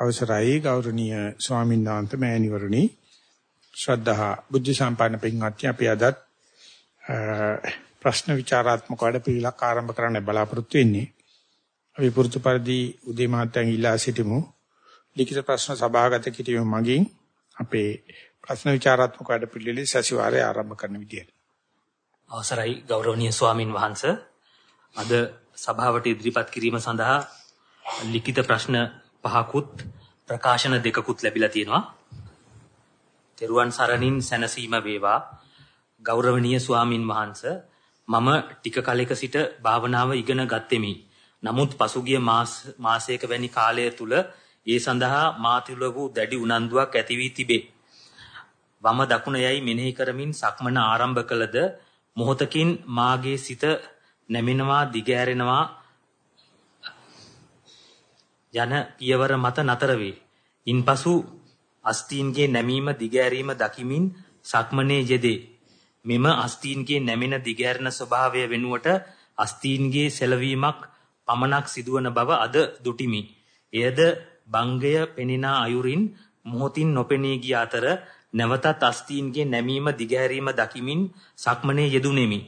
අවසරයි ගෞරවනීය ස්වාමීන් වහන්සේ මෑණිවරණි ශ්‍රද්ධා බුද්ධ සම්පන්න පින්වත්නි අපි අදත් ප්‍රශ්න විචාරාත්මක වැඩපිළිවෙලක් ආරම්භ කරන්න බලාපොරොත්තු වෙන්නේ. අපි පුරුදු පරිදි උදේ මාත්‍යන් ඉල්ලා සිටිමු. ලිඛිත ප්‍රශ්න සභාගත කිරීම මගින් අපේ ප්‍රශ්න විචාරාත්මක වැඩපිළිවෙල සතිವಾರයේ ආරම්භ කරන විදියට. අවසරයි ගෞරවනීය ස්වාමින් වහන්සේ අද සභාවට ඉදිරිපත් කිරීම සඳහා ලිඛිත ප්‍රශ්න පහකුත් ප්‍රකාශන දෙකකුත් ලැබිලා තියෙනවා. තෙරුවන් සරණින් සැනසීම වේවා. ගෞරවනීය ස්වාමින් වහන්සේ මම ටික කලෙක සිට භාවනාව ඉගෙන ගත්ෙමි. නමුත් පසුගිය මාස මාසයක වැනි කාලය තුල ඒ සඳහා මා තුළ වූ දැඩි උනන්දුවක් ඇති වී තිබේ. වම දකුණ යයි මෙනෙහි කරමින් සක්මන ආරම්භ කළද මොහොතකින් මාගේ සිත නැමිනවා දිගෑරෙනවා යන පියවර මත නතර වේ. ඉන්පසු අස්තීන්ගේ නැමීම දිගෑරීම දකිමින් සක්මනේ යෙදේ. මෙම අස්තීන්ගේ නැමෙන දිගෑරෙන ස්වභාවය වෙනුවට අස්තීන්ගේ සෙලවීමක් පමණක් සිදුවන බව අද දුටිමි. එයද බංගය පෙනිනා අයුරින් මොහොතින් නොපෙනී ගිය අතර නැවතත් අස්තීන්ගේ නැමීම දිගහැරීම දකිමින් සක්මනේ යෙදුණෙමි.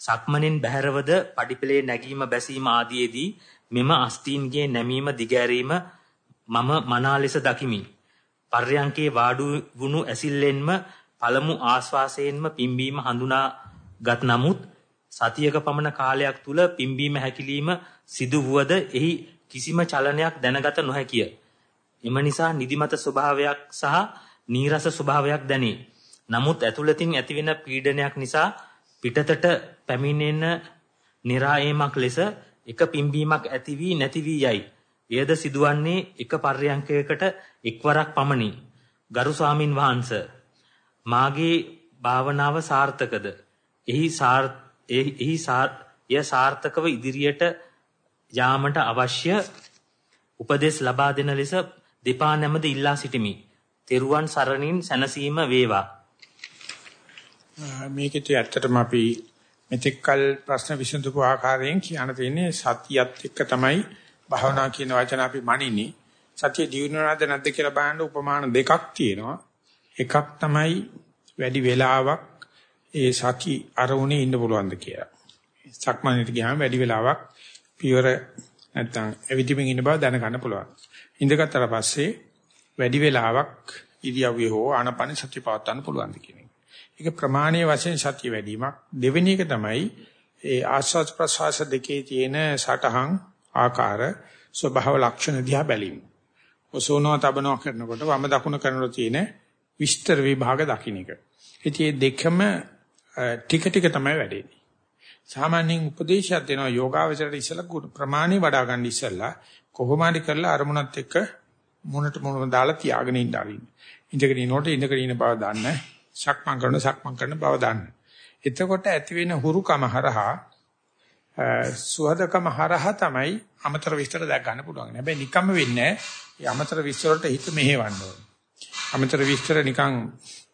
සක්මනෙන් බැහැරවද පඩිපෙළේ නැගීම බැසීම ආදීෙදී මෙම අස්තීන්ගේ නැමීම දිගෑරීම මම මනා ලෙස දකිමි. පර්යංකේ වාඩු වුණු ඇසිල්ලෙන්ම පළමු ආශ්වාසයෙන්ම පිම්බීම හඳුනාගත් නමුත් සතියක පමණ කාලයක් තුල පිම්බීම හැකිලිම සිදු වුවද එහි කිසිම චලනයක් දැනගත නොහැකිය. එම නිසා නිදිමත ස්වභාවයක් සහ නීරස ස්වභාවයක් දැනේ. නමුත් ඇතුළතින් ඇතිවෙන පීඩනයක් නිසා පිටතට පැමිණෙන નિરાයමක් ලෙස එක පිම්බීමක් ඇති වී නැති වී යයි. එයද සිදුවන්නේ එක පර්යංකයකට එක්වරක් පමණි. ගරු ස්වාමින් වහන්සේ මාගේ භාවනාව සාර්ථකද? එහි එහි ය සාර්ථකව ඉදිරියට යාමට අවශ්‍ය උපදෙස් ලබා දෙන ලෙස දෙපා නැමද ඉල්ලා සිටිමි. තෙරුවන් සරණින් සැනසීම වේවා. මේකෙත් ඇත්තටම අපි මෙතෙක්කල් ප්‍රශ්න විසඳපු ආකාරයෙන් කියන්න තියෙන්නේ සතියත් එක්ක තමයි භාවනා කියන වචන අපි මනින්නේ. සතිය දිනුනාද නැද්ද කියලා බලන්න උපමාන දෙකක් තියෙනවා. එකක් තමයි වැඩි වෙලාවක් ඒ සති අරමුණේ ඉන්න පුළුවන්ද කියලා. සක්මණේට ගියාම වැඩි වෙලාවක් පියවර නැත්තම් එවිදිමින් ඉන්න බව දැනගන්න පුළුවන්. ඉඳගත්තර පස්සේ වැඩි වෙලාවක් ඉරියව්වේ හෝ ආනපන සතිය පවත්වන්න පුළුවන්ද කියන ඒක ප්‍රමාණීය වශයෙන් සතිය වැඩිවීමක්. දෙවෙනි එක තමයි ඒ ආස්වාද ප්‍රසවාස දෙකේ තියෙන සටහන් ආකාර ස්වභාව ලක්ෂණ දිහා බැලීම. ඔසෝනවා තබනවා කරනකොට වම දකුණ කරනකොට තියෙන විස්තර විභාග දකින්න එක. ඉතින් මේ දෙකම ටික ටික තමයි වැඩෙන්නේ. සාමාන්‍යයෙන් උපදේශයක් දෙනවා යෝගාවචරයට ඉස්සලා ප්‍රමාණي වඩා ගන්න ඉස්සලා කොහොම හරි කරලා අරමුණත් එක්ක මොනට මොනම දාලා තියාගෙන ඉන්න ආරින්න. ඉඳගෙන ඉනකොට ඉඳගෙන ඉන්න බව දන්න සක්මන් කරන සක්මන් කරන බව දන්න. එතකොට ඇති වෙන හුරුකම හරහා සුහදකම හරහා තමයි අමතර විස්තර දැක් ගන්න පුළුවන්. හැබැයි නිකම්ම වෙන්නේ නැහැ. අමතර විස්තර වලට හිත මෙහෙවන්න ඕනේ. අමතර විස්තර නිකන්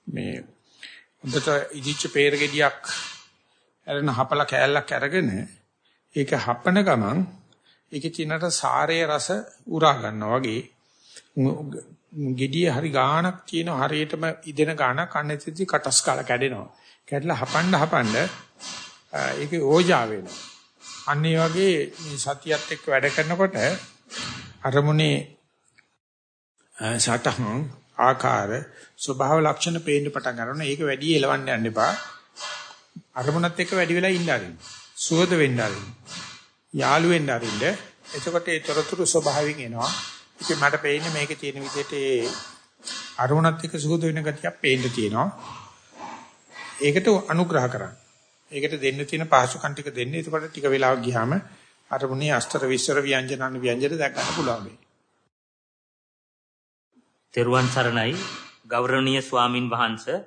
මේ උඹට ඉදිච්ච peer ගෙඩියක් අරන හපල කෑල්ලක් අරගෙන ඒක හපන ගමන් ඒකේ තියෙනට සාරයේ රස උරා ගන්නවා වගේ gediye hari ගාණක් තියෙන හරියටම ඉදෙන ගාණක් අන්නේදී කටස් කාලා කැඩෙනවා. කැඩලා හපන්න හපන්න ඒකේ ඕජා වෙනවා. අන්න ඒ වගේ මේ සතියත් එක්ක වැඩ කරනකොට අරමුණේ සටහන් ආකාර ස්වභාව ලක්ෂණ පේන්න පටන් ගන්නවා. ඒක වැඩි එලවන්න යන්න එපා. අරමුණත් එක්ක වැඩි වෙලා ඉන්න ආරින්න. සුවද වෙන්න ආරින්න. යාළු වෙන්න ආරින්න. එතකොට ඒ තොරතුරු ස්වභාවයෙන් එනවා. ඉතින් මට පේන්නේ මේකේ තියෙන විදිහට ඒ අරමුණත් එක්ක සුහුදු වෙන ගතියක් පේන්න තියෙනවා. ඒකට අනුග්‍රහ කරන්න. ඒකට දෙන්න තියෙන පහසුකම් ටික දෙන්න. එතකොට ටික වෙලාවක් ගියාම අරමුණේ අස්තර විස්තර ව්‍යංජන අනු ව්‍යංජන දැක් ගන්න පුළුවන් වෙයි. තෙරුවන් සරණයි ගෞරවනීය ස්වාමින් වහන්සේ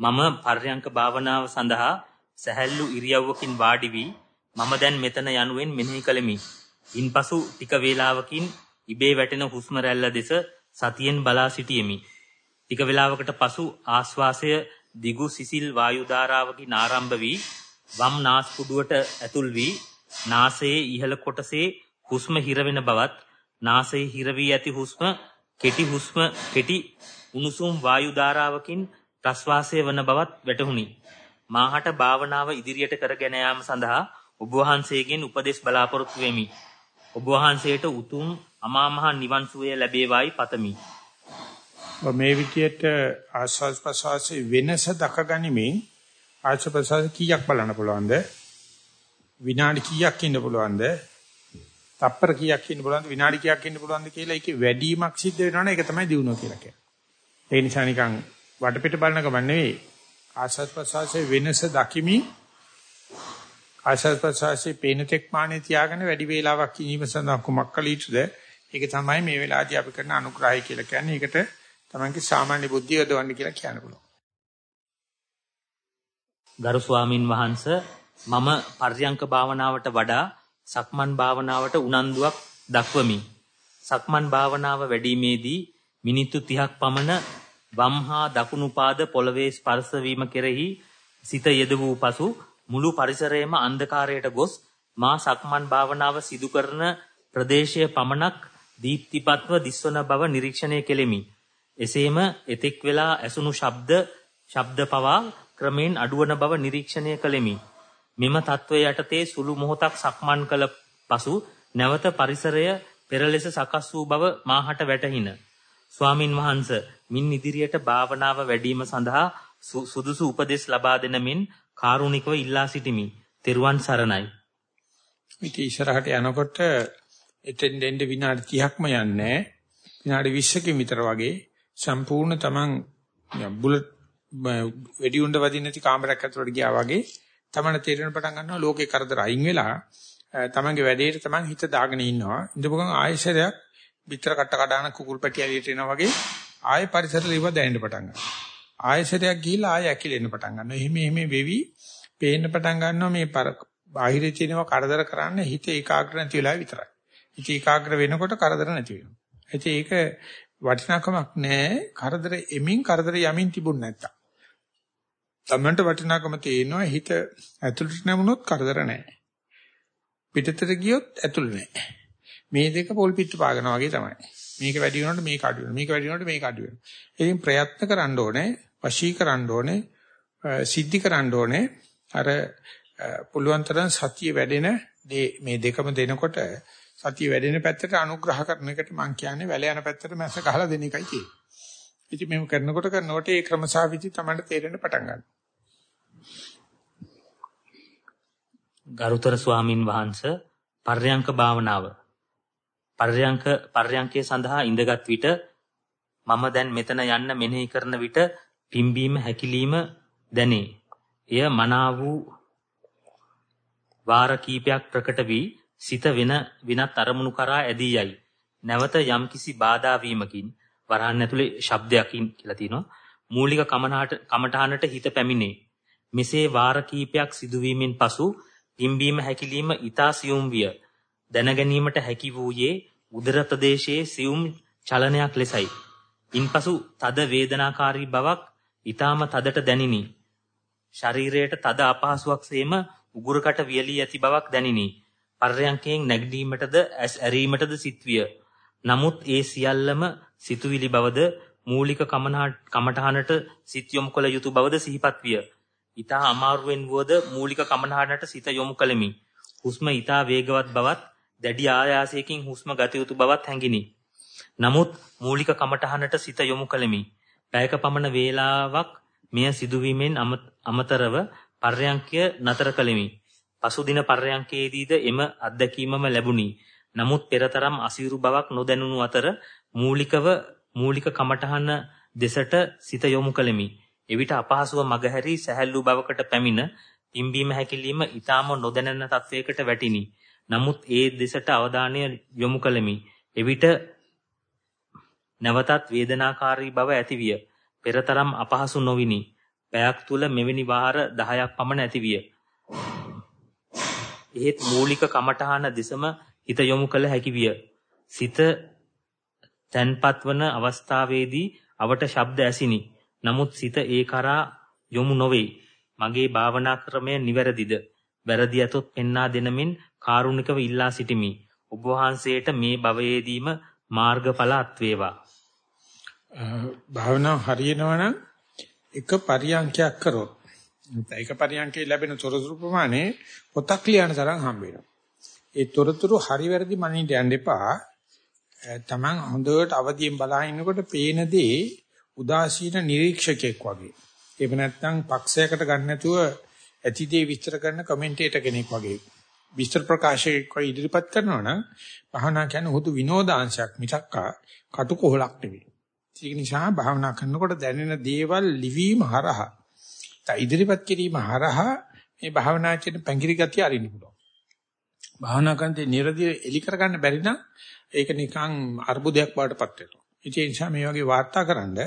මම පර්යංක භාවනාව සඳහා සැහැල්ලු ඉරියව්වකින් වාඩි වී මම දැන් මෙතන යනුවෙන් මෙනෙහි කළෙමි. ඉන්පසු ටික වේලාවකින් ඉබේ වැටෙන හුස්ම රැල්ල දෙස සතියෙන් බලා සිටියෙමි. ටික වේලාවකට පසු ආශ්වාසය දිගු සිසිල් වායු ධාරාවකින් ආරම්භ වී වම් නාස්පුඩුවට ඇතුල් වී නාසයේ ඉහළ කොටසේ හුස්ම හිර වෙන බවත් නාසයේ හිර වී ඇති හුස්ම කෙටි හුස්ම කෙටි උණුසුම් වායු ධාරාවකින් ප්‍රස්වාසය වන බවත් වැටහුණි. මාහට භාවනාව ඉදිරියට කරගෙන යාම සඳහා ඔබ වහන්සේගෙන් උපදෙස් බලාපොරොත්තු වෙමි. ඔබ වහන්සේට උතුම් අමා මහ නිවන් සුවය ලැබේවායි පතමි. මේ විදියට ආස්වාද ප්‍රසවාසයේ වෙනස දකගනිමින් ආස්වාද ප්‍රසවාස කීයක් බලන්න පුළුවන්ද? විනාඩි කීයක් ඉන්න පුළුවන්ද? තප්පර කීයක් ඉන්න පුළුවන්ද? විනාඩි කීයක් ඉන්න පුළුවන්ද කියලා ඒකේ වැඩිමක් සිද්ධ වෙනවනේ ඒක තමයි දිනුව කියලා කියන්නේ. ඒ නිසා නිකන් වටපිට බලන ගමන් නෙවෙයි ආස්වාද ප්‍රසවාසයේ වෙනස දකිමින් ආස්වාද ප්‍රසවාසයේ පේන තෙක් මානේ තියාගෙන වැඩි වේලාවක් ඉනීම සඳහා කුමක් කළ යුතුද? ඒක තමයි මේ වෙලාවදී අපි කරන අනුග්‍රහය කියලා කියන්නේ. ඒකට තමන්ගේ සාමාන්‍ය බුද්ධිය යොදවන්න කියලා කියන්න පුළුවන්. ගරු ස්වාමින් වහන්සේ මම පර්යංක භාවනාවට වඩා සක්මන් භාවනාවට උනන්දුවක් දක්වමි. සක්මන් භාවනාව වැඩිීමේදී මිනිත්තු 30ක් පමණ වම් හා දකුණු පාද පොළවේ ස්පර්ශ වීම කෙරෙහි සිත යෙද වූ පසු මුළු පරිසරයේම අන්ධකාරයට ගොස් මා සක්මන් භාවනාව සිදු කරන ප්‍රදේශය පමණක් දීප්තිපත්ව දිස්වන බව නිරීක්ෂණය කෙලෙමි. එසේම එතෙක් වෙලා ඇසුණු ශබ්ද ශබ්ද පවා ක්‍රමෙන් අඩුවන බව නිරීක්ෂණය කළෙමි. මෙම తත්වය යටතේ සුළු මොහොතක් සක්මන් කළ පසු නැවත පරිසරය පෙර ලෙස සකස් වූ බව මාහට වැටහින. ස්වාමින් වහන්ස මින් ඉදිරියට භාවනාව වැඩිම සඳහා සුදුසු උපදෙස් ලබා දෙන මෙන් කාරුණිකව ඉල්ලා සිටිමි. තෙරුවන් සරණයි. මේක ඉස්සරහට යනකොට එතෙන් දෙන්න විනාඩි 30ක්ම යන්නේ. විනාඩි 20කින් විතර වගේ සම්පූර්ණ තමන් බුලට් වෙඩි උණ්ඩ වදින්න නැති කාමරයක් ඇතුළට ගියා වගේ තමන තේරෙන පටන් ගන්නවා ලෝකේ කරදර අයින් වෙලා තමන්ගේ වැඩේට තමන් හිත දාගෙන ඉන්නවා. ඉඳපු ගමන් ආයෙසරයක් පිටර කට්ට කඩාන කුකුල් පැටි ඇලියට එනවා වගේ ආයෙ පරිසරෙ ඉව දැනෙන්න පටන් ගන්නවා. ආයෙසරයක් ගිහිල්ලා ආයෙ ඇකිලෙන්න පටන් ගන්නවා. එහෙම එහෙම වෙවි පේන්න පටන් ගන්නවා මේ බාහිරේ තියෙනවා කරදර කරන්න හිත ඒකාග්‍ර නැති වෙලා විතරයි. හිත ඒකාග්‍ර වෙනකොට කරදර නැති වෙනවා ඉතින් ඒක වටිනාකමක් නැහැ කරදර එමින් කරදර යමින් තිබුණ නැත්තම් තමන්ට වටිනාකම තියෙනවා හිත ඇතුළට නැමුණොත් කරදර නැහැ. පිටතට ගියොත් ඇතුළ නැහැ. මේ දෙක පොල් පිට්ටු පාගන වගේ තමයි. මේක වැඩි වෙනකොට මේක අඩු වෙනවා. මේක වැඩි වෙනකොට මේක අඩු වෙනවා. ඉතින් ප්‍රයත්න කරන්න ඕනේ, වශී කරන්න ඕනේ, සිද්ධි කරන්න ඕනේ. අර පුළුවන් තරම් සතිය වැඩෙන මේ දෙකම දෙනකොට සතිය වැඩෙන පැත්තට අනුග්‍රහ කරන එකට මම කියන්නේ වැල යන පැත්තට මැස්ස ගහලා දෙන එකයි තියෙන්නේ. ඉතින් මේක කරනකොට කරනකොට ඒ ක්‍රමසාවිදි තමයි තේරෙන්න පටන් ගන්නවා. ගරුතර ස්වාමින් වහන්සේ පර්යංක භාවනාව පර්යංක පර්යංකයේ සඳහා ඉඳගත් විට මම දැන් මෙතන යන්න මෙනෙහි කරන විට පිම්බීම හැකිලිම දැනේ. එය මනා වූ වාර කීපයක් ප්‍රකට වී සිත වෙන විනත් අරමුණු කරා ඇදී යයි. නැවත යම්කිසි බාධා වීමකින් වරහන් ඇතුලේ ශබ්දයකින් කියලා තියෙනවා. මූලික කමඨානට හිත පැමිණේ. මෙසේ වාර කීපයක් සිදුවීමෙන් පසු පිම්බීම හැකිලිම ඊතා සියුම් විය. දැනගැනීමට හැකි වූයේ උදර ප්‍රදේශයේ සියුම් චලනයක් ලෙසයි. ඉන්පසු තද වේදනාකාරී බවක් ඊ타ම තදට දැනිනි. ශරීරයට තද අපහසුයක් සේම උගුරකට වියලී ඇති බවක් දැනිනි. පර්යංකයෙන් නැගීමටද ඇස් ඇරීමටද සිත්විය. නමුත් ඒ සියල්ලම සිතුවිලි බවද මූලික කමඨහනට සිත් යොමු කළ යුතු බවද සිහිපත් විය. ඊතා අමාරුවෙන් වුවද මූලික කමඨහනට සිත යොමු කළෙමි. හුස්ම ඊතා වේගවත් බවත් දැඩි ආයාසයකින් හුස්ම ගත යුතු බවත් හැඟිනි. නමුත් මූලික කමඨහනට සිත යොමු කළෙමි. පැයක පමණ වේලාවක් මෙය සිදුවීමෙන් අමතරව පර්යංකය නතර කළෙමි. පසුදින පර්යංකයේදීද එම අත්දැකීමම ලැබුණි. නමුත් පෙරතරම් අසීරු බවක් නොදැනුණු අතර මූලිකව මූලික කමඨහන දෙසට සිත යොමු කළෙමි. එවිට අපහසුව මගහැරී සැහැල්ලු බවකට පැමිණ පිම්බීම හැකිලිම ඊටාම නොදැනෙන තත්වයකට වැටිනි. නමුත් ඒ දෙසට අවධානය යොමු කළෙමි. එවිට නැවතත් වේදනාකාරී බව ඇතිවිය. පෙරතරම් අපහසු නොවිනි. පැයක් තුල මෙවැනි වාර 10ක් පමණ ඇතිවිය. එහෙත් මූලික කමඨහන දෙසම හිත යොමු කළ හැකි විය. සිත තැන්පත් වන අවස්ථාවේදී අවට ශබ්ද ඇසිනි. නමුත් සිත ඒ කරා යොමු නොවේ. මගේ භාවනා ක්‍රමය නිවැරදිද? වැරදි ඇතොත් පෙන්වා දෙනමින් කාරුණිකව ඉල්ලා සිටිමි. ඔබ වහන්සේට මේ භවයේදීම මාර්ගඵල අත්වේවා. භාවනාව හරියනවනම් එක පරියන්කයක් කරොත් ඒක පරියන්කේ ලැබෙන තොරතුරු ප්‍රමාණය පොතක් ලියන තරම් හම්බ වෙනවා. ඒ තොරතුරු හරි වැරදි මනින්න යන්න එපා. Taman හොඳට අවදියෙන් බලා ඉන්නකොට පේන දේ උදාසීන නිරීක්ෂකෙක් වගේ. ඒක නැත්නම් පක්ෂයකට ගන්න නැතුව ඇතිදේ විස්තර කරන කමෙන්ටේටර් කෙනෙක් වගේ. විස්තර ප්‍රකාශයක් වගේ ඉදිරිපත් කරනවා නම් භාවනා කියන්නේ හුදු විනෝදාංශයක් මිසක් කටුකොහලක් නෙවෙයි. ඒක නිසා භාවනා කරනකොට දැනෙන දේවල් ලිවීම හරහා ඉදිරිපත් කිරීම හරහා මේ භාවනා කියන පැංගිරි ගතිය අරින්න පුළුවන්. භාවනා කරනදී නිරදී එලි කරගන්න බැරි නම් ඒක නිකන් අර්බුදයක් බවටපත් වෙනවා. ඒ නිසා මේ වගේ වාර්තාකරනද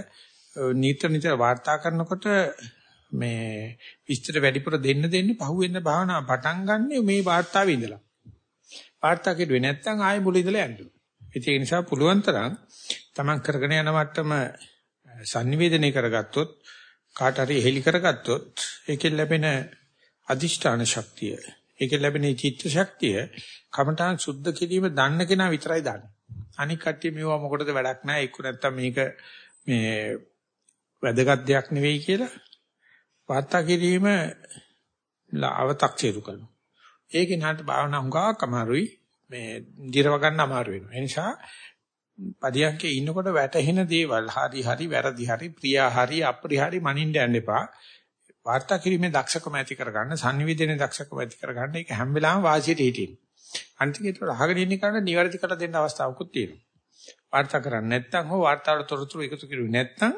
නිතර නිතර වාර්තා කරනකොට මේ විස්තර වැඩිපුර දෙන්න දෙන්න පහුවෙන්න භාවනා පටන් ගන්න මේ වාර්තාවේ ඉඳලා. වාර්තා කෙරුවේ නැත්නම් ආයෙ මුල ඉඳලා යන්න. ඒ නිසා පුළුවන් තරම් Taman කරගෙන යන මට්ටම sannivedanaya කරගත්තොත් කාට හරි හෙලි කරගත්තොත් ඒකෙන් ලැබෙන අදිෂ්ඨාන ශක්තිය ඒකෙන් ලැබෙන චිත්ත ශක්තිය කමඨාන් සුද්ධ කිරීම දන්න කෙනා විතරයි දන්නේ. අනික කට්ටිය මේවා මොකටද වැඩක් නැහැ. එක්ක නැත්තම් මේක මේ වැදගත් දෙයක් නෙවෙයි කියලා වාර්තා කිරීම ලාවතක්සේරු කරනවා. ඒකේ නාට භාවනා හුඟක් අමාරුයි. මේ දිරව ගන්න අමාරු වෙනවා. ඒ නිසා පදියන්කේ ඉන්නකොට වැටහෙන දේවල් හරි හරි වැරදි හරි ප්‍රියා හරි අප්‍රිය හරි මනින්න යන්න එපා. වාර්තා කිරීමේ දක්ෂකම ඇති කරගන්න, sannivedanaye දක්ෂකම ඇති කරගන්න ඒක හැම වෙලාවෙම වාසියට හිටින්න. අන්තිමට අහගෙන ඉන්න කෙනාට නිවැරදි කර දෙන්න අවස්ථාවකුත් තියෙනවා. වාර්තා කරන්නේ නැත්නම් හෝ වාර්තාවට තොරතුරු එකතු කරුවේ නැත්නම්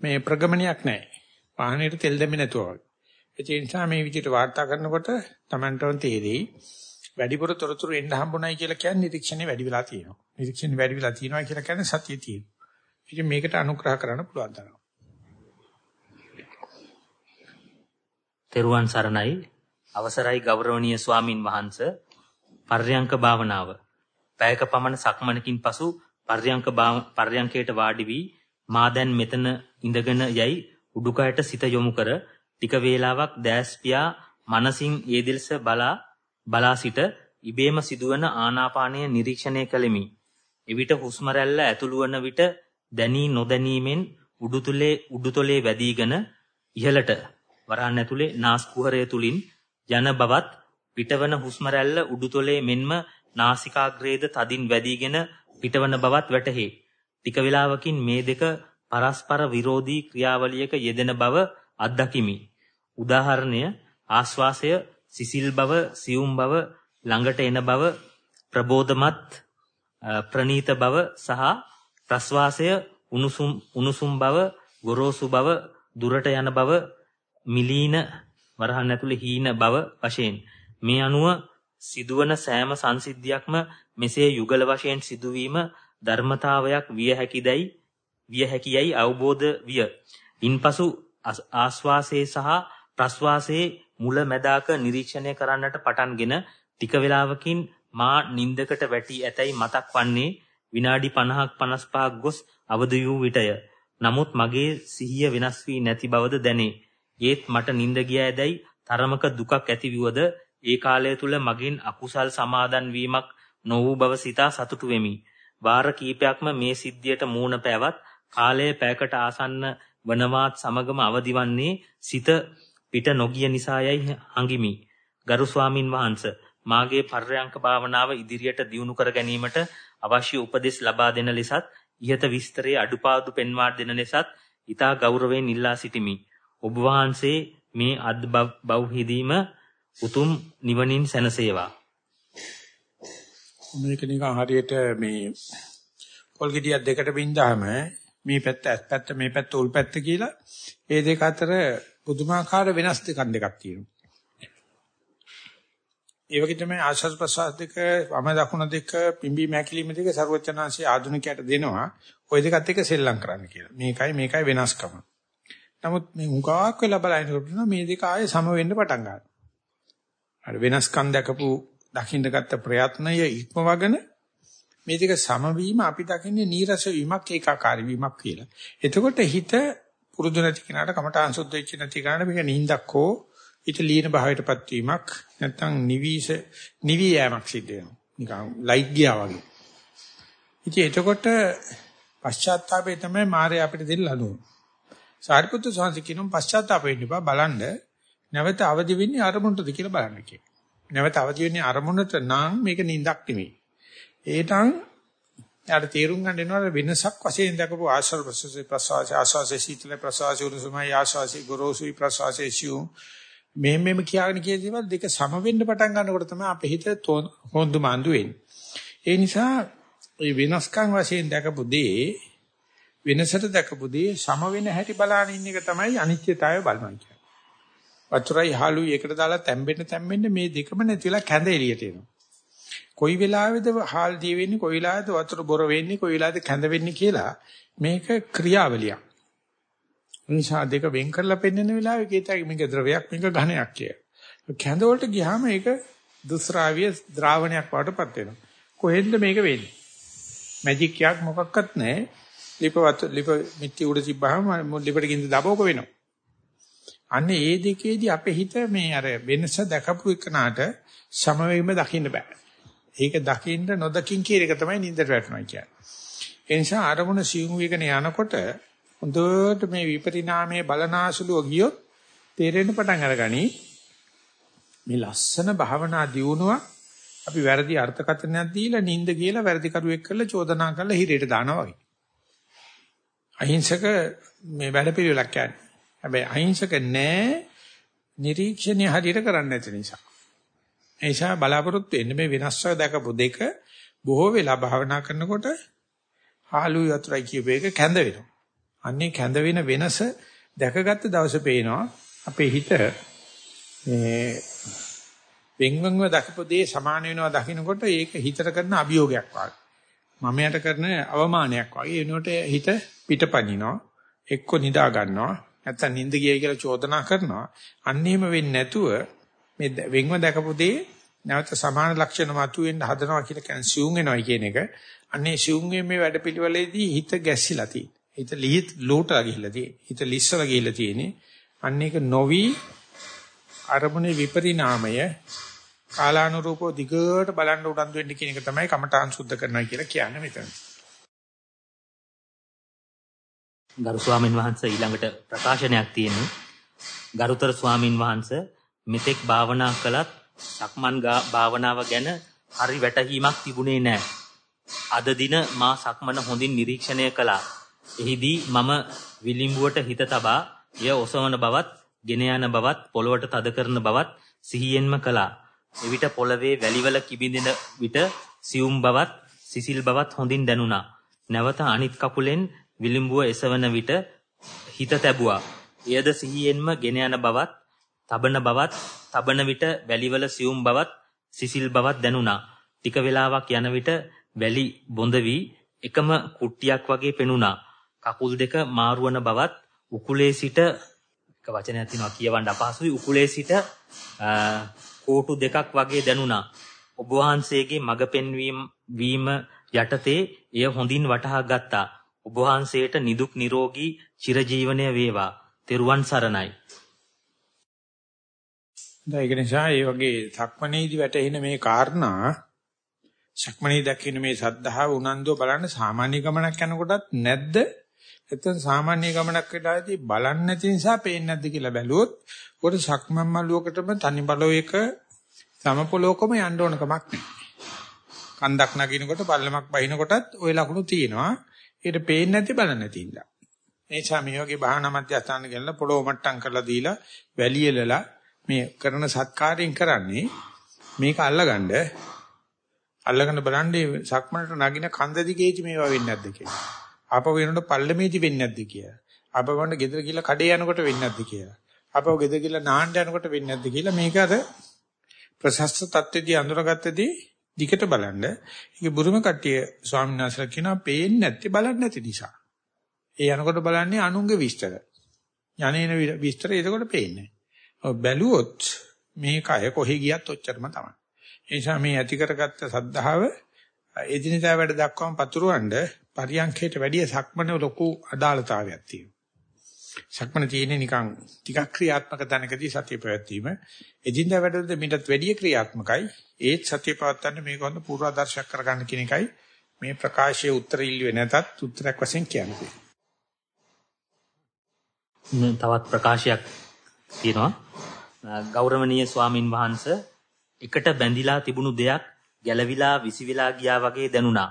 මේ ප්‍රගමනයක් නැහැ. වාහනේට තෙල් දෙන්නේ නැතුව වගේ. ඒ නිසා මේ විදිහට වාර්තා කරනකොට Tamanටම තේරෙයි වැඩිපුර තොරතුරු එන්න හම්බුනායි කියලා කියන්නේ නිරීක්ෂණේ වැඩි වෙලා තියෙනවා. නිරීක්ෂණේ වැඩි වෙලා තියෙනවා කියලා කියන්නේ සතිය තියෙනවා. ඉතින් මේකට අනුග්‍රහ කරන්න පුළුවන් තරම්. තෙරුවන් සරණයි අවසරයි ගෞරවනීය ස්වාමින් වහන්සේ පර්යංක භාවනාව. පැයක පමණ සක්මනකින් පසු පර්යංක පර්යංකයට වාඩි වී මා දැන් මෙතන ඉඳගෙන යයි උඩුකයට සිත යොමු කර ටික වේලාවක් දැස් පියා මනසින් ඒ දිල්ස බලා බලා සිට ඉබේම සිදුවන ආනාපානය නිරීක්ෂණය කළෙමි. එවිට හුස්ම රැල්ල ඇතුළු වන විට දැනී නොදැනීමෙන් උඩුතලේ උඩුතලේ වැදීගෙන ඉහළට වරහන් ඇතුලේ නාස් කුහරය තුලින් යන බවත් පිටවන හුස්ම රැල්ල උඩුතලේ මෙන්ම නාසිකාග්‍රේද තදින් වැදීගෙන පිටවන බවත් වැටහේ. ටික වේලාවකින් මේ දෙක පරස්පර විරෝධී ක්‍රියාවලියක යෙදෙන බව අත්දකිමි. උදාහරණය ආශ්වාසය සිසිල් බව, සියුම් බව, ළඟට එන බව, ප්‍රබෝධමත් ප්‍රනීත බව සහ ප්‍රස්වාසය උණුසුම් උණුසුම් බව, ගොරෝසු බව, දුරට යන බව, මිලීන වරහන් ඇතුලේ හීන බව වශයෙන් මේ අනුව සිදුවන සෑම සංසිද්ධියක්ම මෙසේ යුගල වශයෙන් සිදුවීම ධර්මතාවයක් විය හැකිදයි විය හැකියයි අවබෝධ විය. ඉන්පසු ආස්වාසේ සහ ප්‍රස්වාසයේ මුල මැදාක නිරීක්ෂණය කරන්නට පටන්ගෙන ටික වේලාවකින් මා නින්දකට වැටි ඇතැයි මතක් වන්නේ විනාඩි 50ක් 55ක් ගොස් අවදි වූ විටය. නමුත් මගේ සිහිය වෙනස් වී නැති බවද දැනේ. ඒත් මට නිින්ද ගිය ඇදැයි තරමක දුකක් ඇතිවිවද ඒ කාලය තුල මගින් අකුසල් සමාදන් වීමක් නොවූ බව සිතා සතුටු වෙමි. වාර කීපයක්ම මේ සිද්ධියට මූණ පෑවත් කාලය පැයකට ආසන්න වනවාත් සමගම අවදිවන්නේ සිත පිට නොගිය නිසායයි හඟිමි. ගරු ස්වාමින් වහන්සේ මාගේ පර්යංක භාවනාව ඉදිරියට දියුණු කර ගැනීමට අවශ්‍ය උපදෙස් ලබා දෙන ලෙසත් ইহත විස්තරයේ අඩුපාඩු පෙන්වා දෙන ලෙසත් ඊතා ගෞරවයෙන් ඉල්ලා සිටිමි. ඔබ වහන්සේ මේ අද් බෞහිදීම උතුම් නිවනින් සැනසේවා. මේක නිකන් හරියට මේ පොල් ගෙඩියක් දෙකට බින්දාම මේ පැත්ත ඇස් පැත්ත මේ පැත්ත උල් පැත්ත කියලා ඒ දෙක අතර පුදුමාකාර වෙනස් දෙකක් දෙකක් තියෙනවා. ඒ වගේ තමයි ආශ්වාස ප්‍රශ්වාස දෙක වම දකුණ දෙක පිම්බි මැකිලිම දෙක ਸਰවචනාංශي ආධුනිකයට දෙනවා. ওই දෙකත් එක්ක සෙල්ලම් කරන්න කියලා. මේකයි මේකයි වෙනස්කම. නමුත් මේ උගාවක් වෙලා බලනකොට මේ දෙක ආයේ සම වෙන්න පටන් ගන්නවා. අර වෙනස්කම් දැකපු දකින්න ගත්ත ප්‍රයත්නය ඉක්මවගෙන මේ දෙක සම වීම අපි දකින්නේ නීරස වීමක් ඒකාකාරී වීමක් කියලා. එතකොට හිත පුරුදු නැති කෙනාට කමඨාංශුද්ධ වෙච්ච නැති කෙනාට මේක නිින්දක් හෝ ඊට ලීන භාවයටපත් වීමක් නැත්නම් නිවිස නිවි යෑමක් සිද්ධ වෙනවා. නිකන් ලයිට් ගියා වගේ. ඉතින් එතකොට පශ්චාත්තාපය තමයි මාරේ අපිට දෙන්න ලනුව. සාරිපුත්‍ර ස්වාමීන් කියනවා පශ්චාත්තාප වෙන්න එපා බලන්න නැවත අවදි වෙන්නේ අරමුණටද කියලා බලන්න කියලා. නැවත අවදි වෙන්නේ අරමුණට නම් මේක නිින්දක් නෙමෙයි. ඒතන් යාට තේරුම් ගන්න එනවා වෙනසක් වශයෙන් දක්වපු ආශ්‍රව ප්‍රසවාසයේ ප්‍රසවාසයේ ආශ්වාසයේ සීතල ප්‍රසවාසයේ උණුසුමයි ආශ්වාසයේ ගොරෝසුයි ප්‍රසවාසයේ සියුම් මේ මෙම කියාගෙන කිය දේවල් දෙක සම වෙන්න පටන් ගන්නකොට තමයි අපේ හිත හොඳු මාඳු වෙන්නේ. ඒ නිසා මේ වෙනස්කම් වශයෙන් දැකපු දේ වෙනසට දැකපු දේ සම වෙන හැටි බලන ඉන්න එක තමයි අනිත්‍යතාවය බලනවා කියන්නේ. වතුරයි හාලුයි එකට දාලා තැම්බෙන්න තැම්බෙන්න මේ දෙකම නැතිලා කැඳ එළියට එනවා. කොයි වෙලාවෙද හාල් දී වෙන්නේ කොයි වෙලාවෙද වතුර බොර වෙන්නේ කොයි වෙලාවෙද කැඳ වෙන්නේ කියලා මේක ක්‍රියාවලියක්. නිසා දෙක වෙන් කරලා පෙන්වන වෙලාවේ කීතයි මේක ද්‍රවයක් මේක ඝනයක් කිය. කැඳ වලට ගියාම ඒක දුස්රාවිය ද්‍රාවණයක් වඩටපත් වෙනවා. කොහෙන්ද මේක වෙන්නේ? මැජික් එකක් මොකක්වත් නැහැ. ලිපවත් ලිප මිටි උඩ තිබ්බහම ලිපට ගින්ද දබෝක වෙනවා. අන්න ඒ දෙකේදී අපේ හිත මේ අර වෙනස දැකපු එකනට සමවැයීම දකින්න බෑ. ඒක දකින්න නොදකින් කියන එක තමයි නින්දට වැටෙනවා කියන්නේ. ඒ නිසා අරමුණ සියුම් වේගන යනකොට හොඳට මේ විපරිණාමයේ බලනාසුලුව ගියොත් තේරෙන්න පටන් අරගනි. මේ ලස්සන භාවනා දියුණුව අපි වැරදි අර්ථකථනයක් දීලා නින්ද කියලා වැරදි කරුවෙක් කරලා චෝදනා කරලා හිරේට දානවා වගේ. අහිංසක මේ වැඩපිළිවෙලක් කියන්නේ. හැබැයි අහිංසක නෑ නිරීක්ෂණය හරියට කරන්නේ නැති නිසා. ඒ නිසා බලාපොරොත්තු වෙන්න මේ වෙනස්ව දැකපු දෙක බොහෝ වෙලා භාවනා කරනකොට හාලු යතුරුයි කියපු එක කැඳ වෙනවා. අන්නේ කැඳ වෙන වෙනස දැකගත්ත දවසේ පේනවා අපේ හිත මේ වෙන්වන්ව දකපු දේ සමාන වෙනවා දකින්නකොට ඒක හිතට කරන අභියෝගයක් වගේ. මමයට කරන අවමානයක් වගේ. එනකොට හිත පිටපනිනවා. එක්ක නිදා ගන්නවා. නැත්තම් නිින්ද ගියයි කියලා චෝදනා කරනවා. අන්නේම වෙන්නේ නැතුව මේ වෙන්ව දැකපු දේ නැවත සමාන ලක්ෂණ මතුවෙන්න හදනවා කියලා කියන්නේ සිවුම් වෙනවා කියන එක. අන්නේ සිවුම් මේ වැඩපිළිවෙලේදී හිත ගැස්සිලා තියෙනවා. හිත ලිහිත් ලෝටලා ගිහිල්ලා තියෙන්නේ. හිත ලිස්සලා ගිහිල්ලා තියෙන්නේ. අන්න ඒක නොවි අරමුණේ විපරිණාමය කාලානුරූපව දිගට බලන්න උනන්දු වෙන්න කියන එක තමයි කමඨාන් සුද්ධ කරනවා කියලා කියන්නේ මෙතන. ගරු ස්වාමින් වහන්සේ ඊළඟට ප්‍රකාශනයක් තියෙනවා. ගරුතර ස්වාමින් වහන්සේ මෙතෙක් භාවනා කළත් සක්මන් භාවනාව ගැන හරි වැටහීමක් තිබුණේ නැහැ. අද දින මා සක්මන හොඳින් නිරීක්ෂණය කළා. එහිදී මම විලිඹුවට හිත තබා එය ඔසවන බවත්, ගෙන යන බවත්, පොළවට තද කරන බවත් සිහියෙන්ම කළා. එවිට පොළවේ වැලිවල කිබිඳෙන විට සියුම් බවත්, සිසිල් බවත් හොඳින් දැනුණා. නැවත අනිත් කකුලෙන් විලිඹුව එසවන විට හිත තැබුවා. එයද සිහියෙන්ම ගෙන යන බවත්, තබන බවත්, තබන විට වැලිවල සියුම් බවත්, සිසිල් බවත් දැනුණා. ටික වේලාවක් යන විට වැලි බොඳ වී එකම කුට්ටියක් වගේ පෙනුණා. කකුල් දෙක මාරුවන බවත් උකුලේ සිට එක වචනයක් තියෙනවා කියවන්න අපහසුයි උකුලේ සිට කෝටු දෙකක් වගේ දැනුණා. ඔබ වහන්සේගේ මඟ පෙන්වීම වීම යටතේ එය හොඳින් වටහා ගත්තා. ඔබ වහන්සේට නිදුක් නිරෝගී චිරජීවනය වේවා. තෙරුවන් සරණයි. ඒක නිසා මේ වගේ සක්මණේදී වැටෙන මේ කාරණා සක්මණේ දකින්න මේ සද්ධාව උනන්දුව බලන්න සාමාන්‍ය ගමනක් යනකොටත් නැද්ද? නැත්නම් සාමාන්‍ය ගමනක් වෙලාදී බලන්නේ නැති නිසා පේන්නේ නැද්ද කියලා බැලුවොත් උකට සක්මන් මළුවකටම තනි බලෝයක සමපොලෝකම යන්න ඕන කමක් නැහැ. කන්දක් නගිනකොට පල්ලමක් බහිනකොටත් ওই ලකුණු තියෙනවා. ඒකට පේන්නේ නැති බලන්නේ නැති ඉඳලා. ඒ නිසා මේ වගේ භාවනා මධ්‍යස්ථාන ගෙනලා පොළොව මට්ටම් කරලා දීලා වැලියලලා මේ කරන සත්කාරයෙන් කරන්නේ මේක අල්ලගන්න අල්ලගෙන බලන්නේ සක්මනට නගින කන්ද දිගේදී මේවා වෙන්නේ නැද්ද කියලා. ආපහු වෙනකොට පල්ලමේදී වෙන්නේ නැද්ද කියලා. ආපහු වන්න ගෙදර ගිහලා කඩේ යනකොට වෙන්නේ නැද්ද කියලා. ආපහු ගෙදර ගිහලා නාන්න යනකොට වෙන්නේ නැද්ද කියලා මේක අර ප්‍රශස්ත தත්ත්වදී අඳුරගත්තදී දිකට බලන්න. ඒක බුරුම කට්ටිය ස්වාමීන් වහන්සේලා කියනවා පේන්නේ නැත්තේ බලන්නේ නැති නිසා. ඒ යනකොට බලන්නේ අනුන්ගේ විස්තර. යන්නේන විස්තර එතකොට පේන්නේ බැලුවොත් මේ කය කොහෙ ගියත් ඔච්චරම තමයි. ඒ නිසා මේ ඇති කරගත්ත සද්ධාව එදිනදා වැඩ දක්වාම පතුරවන්න පරියන්ඛයට වැඩිය සක්මනේ ලොකු අදාළතාවයක් තියෙනවා. සක්මන තියෙන්නේ නිකන් ටිකක් ක්‍රියාත්මක තැනකදී සතිය පැවැත්වීම. එදින්දා වැඩවලද මීටත් වැඩි ක්‍රියාත්මකයි. ඒත් සතිය පවත්වන්න මේක හොඳ පූර්වාදර්ශයක් කරගන්න කියන එකයි මේ ප්‍රකාශයේ උත්තර ඉල්ලුවේ නැතත් උත්තරයක් වශයෙන් කියන්නේ. තවත් ප්‍රකාශයක් තියෙනවා. ගෞරවනීය ස්වාමින් වහන්සේ එකට බැඳිලා තිබුණු දෙයක් ගැලවිලා විසිවිලා ගියා වගේ දැනුණා.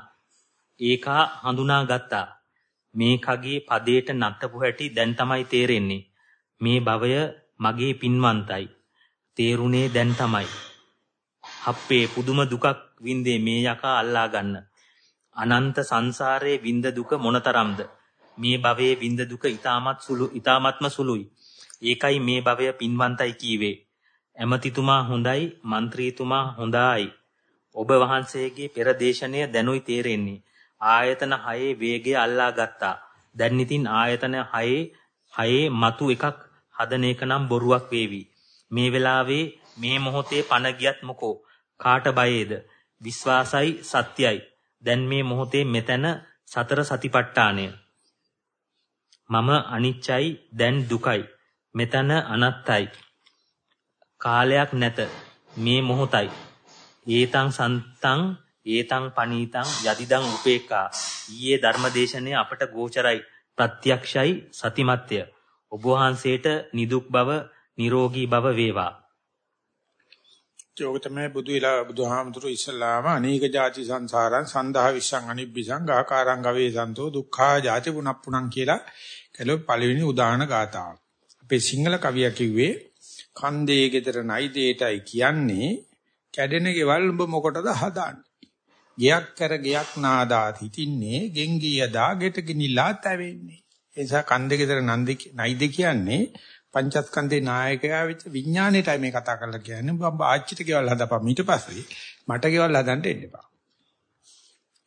ඒකා හඳුනාගත්තා. මේ කගේ පදයට නත්තපු හැටි දැන් තමයි තේරෙන්නේ. මේ භවය මගේ පින්වන්තයි. තේරුණේ දැන් තමයි. හප්පේ පුදුම දුකක් වින්දේ මේ යකා අල්ලා ගන්න. අනන්ත සංසාරයේ විඳ දුක මොනතරම්ද? මේ භවයේ විඳ දුක ඊටමත් සුළු ඊටමත්ම සුළුයි. ඒකයි මේ භවය පින්වන්තයි කීවේ. ඇමතිතුමා හොඳයි, മന്ത്രിතුමා හොඳයි. ඔබ වහන්සේගේ පෙර දේශනය දැනුයි තේරෙන්නේ. ආයතන 6 වේගය අල්ලා ගත්තා. දැන් ඉතින් ආයතන 6 6 මතු එකක් හදන එක නම් බොරුවක් වේවි. මේ වෙලාවේ මේ මොහොතේ පණ ගියත් මොකෝ කාට බයේද? විශ්වාසයි සත්‍යයි. දැන් මේ මොහොතේ මෙතන සතර සතිපට්ඨානය. මම අනිච්චයි දැන් දුකයි. මෙතන අනත්තයි. කාලයක් නැත. මේ මොහොතයි. ඒතං සන්තං ඒතං පනීතං යදිදං උපේක්ඛා ඊයේ ධර්මදේශනයේ අපට ගෝචරයි ප්‍රත්‍යක්ෂයි සතිමත්ය ඔබ වහන්සේට නිදුක් බව නිරෝගී බව වේවා යෝග තමයි බුදු විලා බුදුහාමුදුරු ඉස්ලාම අනේක ಜಾති සංසාරං සන්දහා විසං අනිබ්බිසං ආකාරං ගවේ සන්තෝ දුක්ඛා ಜಾති පුනප්පුණං කියලා කළොත් පළවෙනි උදාහරණ ගාතාව. අපේ සිංහල කවියා කිව්වේ කන්දේ ගෙදර නයි දෙයටයි කියන්නේ කැඩෙන ගෙවල් උඹ මොකටද හදාන්නේ? ගයක් කර ගයක් නාදා හිටින්නේ ගෙංගියදා ගෙට ගිනිලා තැවෙන්නේ. ඒ නිසා කන්දේ ගෙදර නන්දි නයිද කියන්නේ පංචස්කන්ධේ නායකයා වෙච්ච විඥාණයටයි මේ කතා කරලා කියන්නේ. උඹ ආච්චිට ගෙවල් හදපන් ඊට පස්සේ මට ගෙවල් හදන්න එන්න එපා.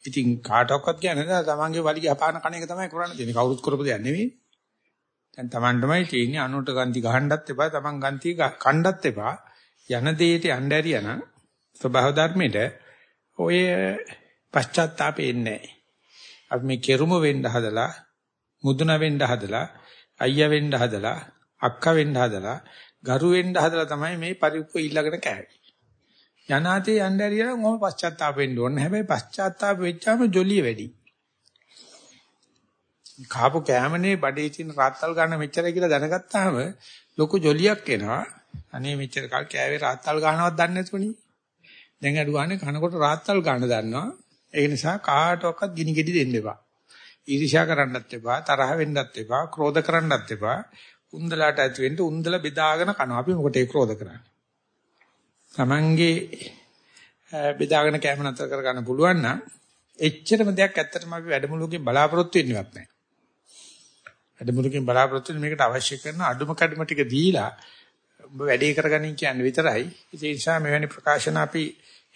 ඉතින් කාටවත් කියන්නේ නැහැ තමන්ගේ වලිගය අපාන කණ එක තමයි කරන්න තියෙන්නේ. කවුරුත් කරපු දෙයක් නෙවෙයි. දැන් තමන්ටමයි තියෙන්නේ අනුට ගන්ති ගහන්නත් එපා, තමන් ගන්ති කණ්ඩත් එපා. යන දෙයට යන්න ඇරියනම් ස්වභාව ධර්මෙට ඔය පශ්චාත්තාපේ ඉන්නේ අපි මේ කෙරුම වෙන්න හදලා මුදුන වෙන්න හදලා අයියා වෙන්න හදලා අක්කා වෙන්න හදලා ගරු වෙන්න හදලා තමයි මේ පරිප්පු ඊළඟට කෑවේ. යනාතේ යන්න ඇරියනම් ඔහොම පශ්චාත්තාප වෙන්න ඕනේ. හැබැයි පශ්චාත්තාප වෙච්චාම ජොලිය වැඩි. කාපු කෑමනේ බඩේ තියෙන රාත්තල් ගන්න මෙච්චරයි කියලා දැනගත්තාම ලොකු ජොලියක් එනවා. අනේ මෙච්චර කල් කෑවේ රාත්තල් ගන්නවත් දන්නේ නැතුණි. දැන් අඩුවානේ කනකොට රාත්තල් ගන්න දන්නවා. ඒ නිසා කාටවත් ගිනි ගෙඩි දෙන්න එපා. ඊර්ෂ්‍යා කරන්නත් එපා, තරහ වෙන්නත් එපා, ක්‍රෝධ කරන්නත් එපා. උන්දලාට ඇති වෙන්න උන්දල බෙදාගෙන කනවා. අපි මොකට ඒ ක්‍රෝධ කරන්නේ? Tamange බෙදාගෙන කැම නතර කර ගන්න පුළුවන් නම් එච්චරම දෙයක් ඇත්තටම අපි වැඩමුළුවකින් බලාපොරොත්තු වෙන්නේවත් නැහැ. වැඩමුළුවකින් බලාපොරොත්තු වෙන්නේ මේකට අවශ්‍ය කරන අඩුම කඩම ටික දීලා ඔබ වැඩේ කරගනින් කියන්නේ විතරයි. ඒ නිසා මෙවැනි ප්‍රකාශන අපි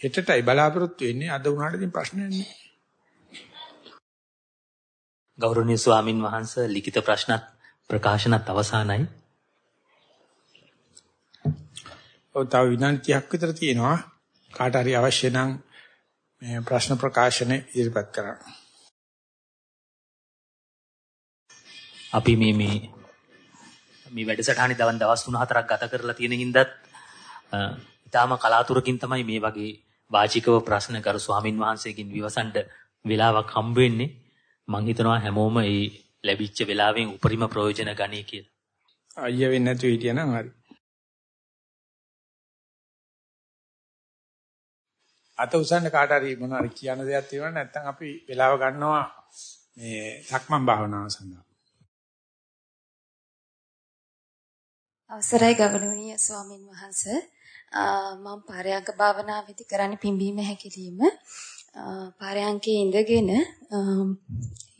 හෙටටයි බලාපොරොත්තු වෙන්නේ. අද උනාට ඉතින් ප්‍රශ්නයක් නෑ. ගෞරවනීය ස්වාමින් වහන්සේ ලිඛිත ප්‍රශ්නත් ප්‍රකාශනත් අවසానයි. ඔව් තව විනාඩි 30ක් විතර තියෙනවා. කාට හරි අවශ්‍ය නම් මේ ප්‍රශ්න ප්‍රකාශන ඉදිරිපත් කරන්න. අපි මේ මේ මේ වැඩසටහනේ දවස් දවස් 3-4ක් ගත කරලා තියෙන හින්දාත් ඊටාම කලාතුරකින් තමයි මේ වගේ වාචිකව ප්‍රශ්න කරු ස්වාමින් වහන්සේකින් විවසන්න වෙලාවක් හම්බ වෙන්නේ. මම හිතනවා හැමෝම මේ ලැබිච්ච වෙලාවෙන් උපරිම ප්‍රයෝජන ගනී කියලා. අයියා වෙන්නේ නැතුව හිටියනම් හරි. අත උසන්න කාට හරි මොනවාරි කියන්න දෙයක් තියෙනවා නැත්නම් අපි වෙලාව ගන්නවා මේ සක්මන් භාවනාව සඳහා. අවසරයි ගෞරවනීය ස්වාමින් වහන්සේ. මම පාරයන්ක භාවනාවේදී කරන්නේ පිම්බීම හැකිලිම. පාරයන්කේ ඉඳගෙන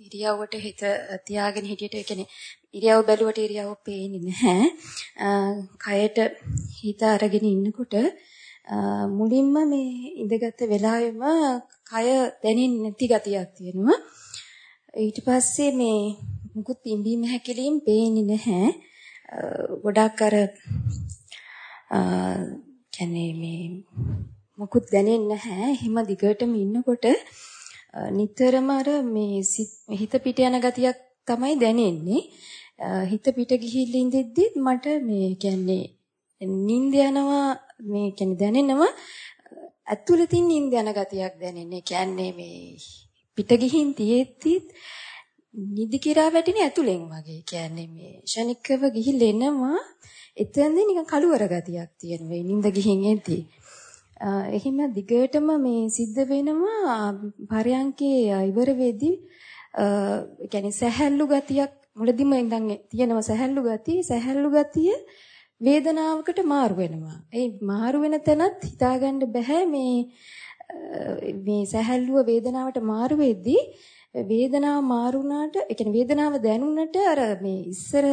ඉරියව්වට හිත තියාගෙන හිටියට ඒ කියන්නේ ඉරියව් බැලුවට ඉරියව් පේන්නේ නැහැ. කයට හිත අරගෙන ඉන්නකොට මුලින්ම මේ ඉඳගත් වෙලාවෙම කය දැනෙන්නේ නැති ගතියක් තියෙනවා. ඊට පස්සේ මේ මුකුත් පිම්බීම හැකිලිම පේන්නේ නැහැ. ගොඩක් අර කියන්නේ මේ මොකුත් දැනෙන්නේ නැහැ. හිම දිගටම ඉන්නකොට නිතරම අර මේ හිත පිට යන ගතියක් තමයි දැනෙන්නේ. හිත පිට ගිහිල්ලා ඉඳිද්දි මට මේ කියන්නේ නිින්ද යනවා මේ කියන්නේ දැනෙනවා ඇතුළතින් නිින්ද යන ගතියක් දැනෙන්නේ. කියන්නේ මේ පිට ගිහින් තියෙද්දිත් නිදි කිරා වැටෙන ඇතුලෙන් වගේ. කියන්නේ මේ ෂණිකව ගිහිල්ලා එනවා එතනදී නිකන් කළුවර ගතියක් තියෙනවා. නිින්ද ගිහින් එද්දී. එහෙම දිගටම මේ සිද්ධ වෙනවා පරයන්කේ ඉවර වෙද්දී ඒ කියන්නේ සැහැල්ලු ගතියක් මුලදිම ඉඳන් තියෙනවා සැහැල්ලු ගතිය සැහැල්ලු ගතිය වේදනාවකට මාරු වෙනවා. ඒ මාරු වෙන තැනත් හිතාගන්න බෑ මේ මේ සැහැල්ලුව වේදනාවට මාරු වෙද්දී වේදනාව මාරුණාට ඒ කියන්නේ වේදනාව දැනුණට අර මේ ඉස්සර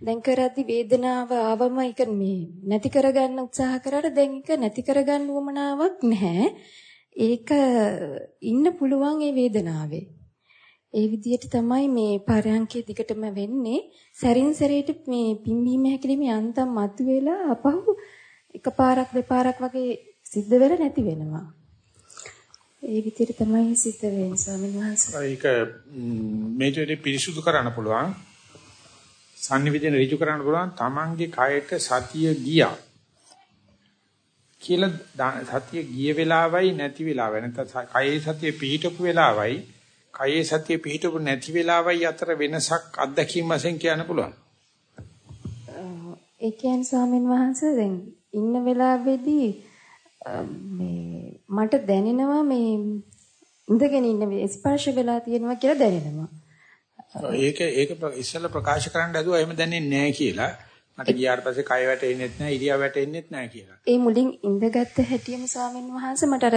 දැන් කරද්දි වේදනාව ආවම ඒක මේ නැති කරගන්න උත්සාහ කරාට දැන් ඒක නැති කරගන්න උවමනාවක් නැහැ. ඒක ඉන්න පුළුවන් ඒ වේදනාවේ. ඒ විදිහට තමයි මේ පරයන්කේ දිගටම වෙන්නේ. සැරින් සැරේට මේ පිම්බීම හැකිලිම යන්තම් මතුවෙලා අපහු එකපාරක් දෙපාරක් වගේ සිද්ධ වෙලා නැති වෙනවා. ඒ විදිහට තමයි සිද්ධ වෙන්නේ ස්වාමීන් වහන්සේ. ඒක මේටේ පිරිසුදු කරන්න පුළුවන්. sannivedana ඍජු කරන්න පුළුවන්. Tamange කයට සතිය ගියා. කියලා සතිය ගිය වෙලාවයි නැති වෙලාවයි නැත්නම් කයේ සතිය පිහිටපු වෙලාවයි කයේ සතිය පිහිටපු නැති වෙලාවයි අතර වෙනසක් අත්දැකීම් වශයෙන් කියන්න පුළුවන්. ඒ කියන්නේ ස්වාමීන් වහන්සේ දැන් ඉන්න වෙලාවේදී මේ මට දැනෙනවා මේ ඉඳගෙන ඉන්න ස්පර්ශ වෙලා තියෙනවා කියලා දැනෙනවා. ඒක ඒක ඉස්සෙල්ලා ප්‍රකාශ කරන්න ඇදුවා එහෙම දැනෙන්නේ නැහැ කියලා. මට ගියාට පස්සේ කය වැටෙන්නෙත් නැහැ, ඉරියා වැටෙන්නෙත් නැහැ කියලා. ඒ මුලින් ඉඳගත්ත හැටියම ස්වාමීන් වහන්සේ මට අර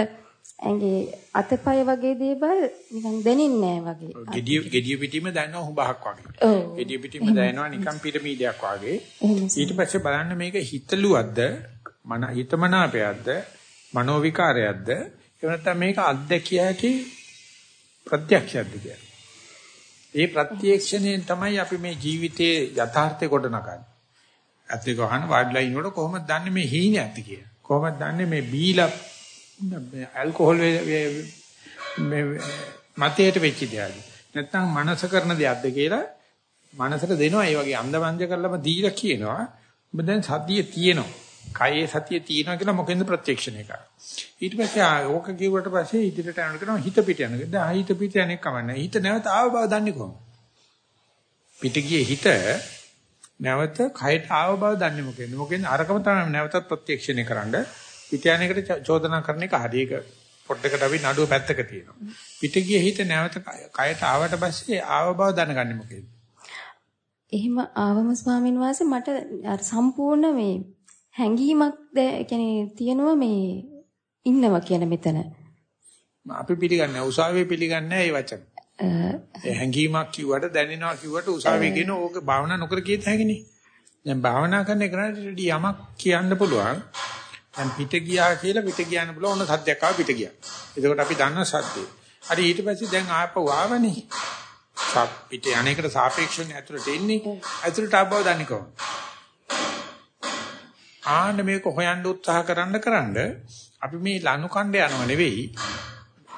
ඇඟේ අතපය වගේ දේවල් නිකන් දැනෙන්නේ නැහැ වගේ. gediya gediya pitima දැනෙනවා හුඹහක් වගේ. ඔව්. gediya pitima දැනෙනවා නිකන් පිරමීඩයක් වගේ. ඊට පස්සේ බලන්න මේක හිතලුවක්ද මන හිතමනාපයක්ද මනෝ විකාරයක්ද එහෙම නැත්නම් මේක අත්දැකිය හැකි ප්‍රත්‍යක්ෂයක්ද කියලා. ඒ ප්‍රත්‍යක්ෂණයෙන් තමයි අපි මේ ජීවිතයේ යථාර්ථය ගොඩනගන්නේ. ඇත්ත ගහන වාඩිලා ඉන්නකොට කොහොමද දන්නේ මේ හීනයක්ද කියලා? කොහොමද දන්නේ මේ බීලා ඇල්කොහොල් මේ මතයට වෙච්ච දෙයක්ද? නැත්නම් මනස කරන දෙයක්ද කියලා මනසට දෙනවා ඒ වගේ අන්දවන්ද කරලම දීලා කියනවා. ඔබ දැන් සතිය තියෙනවා. කයේ සතිය තියෙනවා කියලා මොකෙන්ද ප්‍රත්‍යක්ෂණය කරන්නේ. ඊට පස්සේ ඕක කිව්වට පස්සේ ඉදිරියට යන කෙනා හිත පිට යනවා. දැන් හිත පිට යන්නේ කමන්නේ. හිත නැවත ආව බව දන්නේ කොහොමද? පිට ගියේ හිත නැවත කයට ආව බව දන්නේ මොකෙන්ද? මොකෙන්ද අරකම තමයි නැවතත් ප්‍රත්‍යක්ෂණය කරන්න. පිට යන එකට චෝදනා කරන එක හරි ඒක පොඩ්ඩකට අපි නඩුව පැත්තක තියෙනවා. පිට ගියේ හිත නැවත කයට ආවට පස්සේ ආව බව දැනගන්නේ මොකෙන්ද? එහෙම ආවම ස්වාමීන් වහන්සේ මට සම්පූර්ණ මේ හැඟීමක් කියන්නේ තියෙනවා මේ ඉන්නවා කියන මෙතන. අපි පිළිගන්නේ උසාවියේ පිළිගන්නේ මේ වචන. ඒ හැඟීමක් කිව්වට දැනෙනවා කිව්වට උසාවියේ කියන ඕක භාවනා නොකර කීත හැකිනේ. දැන් භාවනා කරන එකනට යමක් කියන්න පුළුවන්. දැන් පිට ගියා කියලා පිට කියන්න පුළුවන් ඔන්න සද්දයක් ආව පිට ගියා. එතකොට අපි දන්නවා සද්දේ. හරි ඊට පස්සේ දැන් ආපහු ආවනේ. පිට යන්නේකට සාපේක්ෂව ඇතුළට එන්නේ. ඇතුළට ආපහු දන්නේ කොහොමද? ආන්න මේක හොයන්න උත්සාහ කරන්න කරන්න අපි මේ ලනු කණ්ඩ යනව නෙවෙයි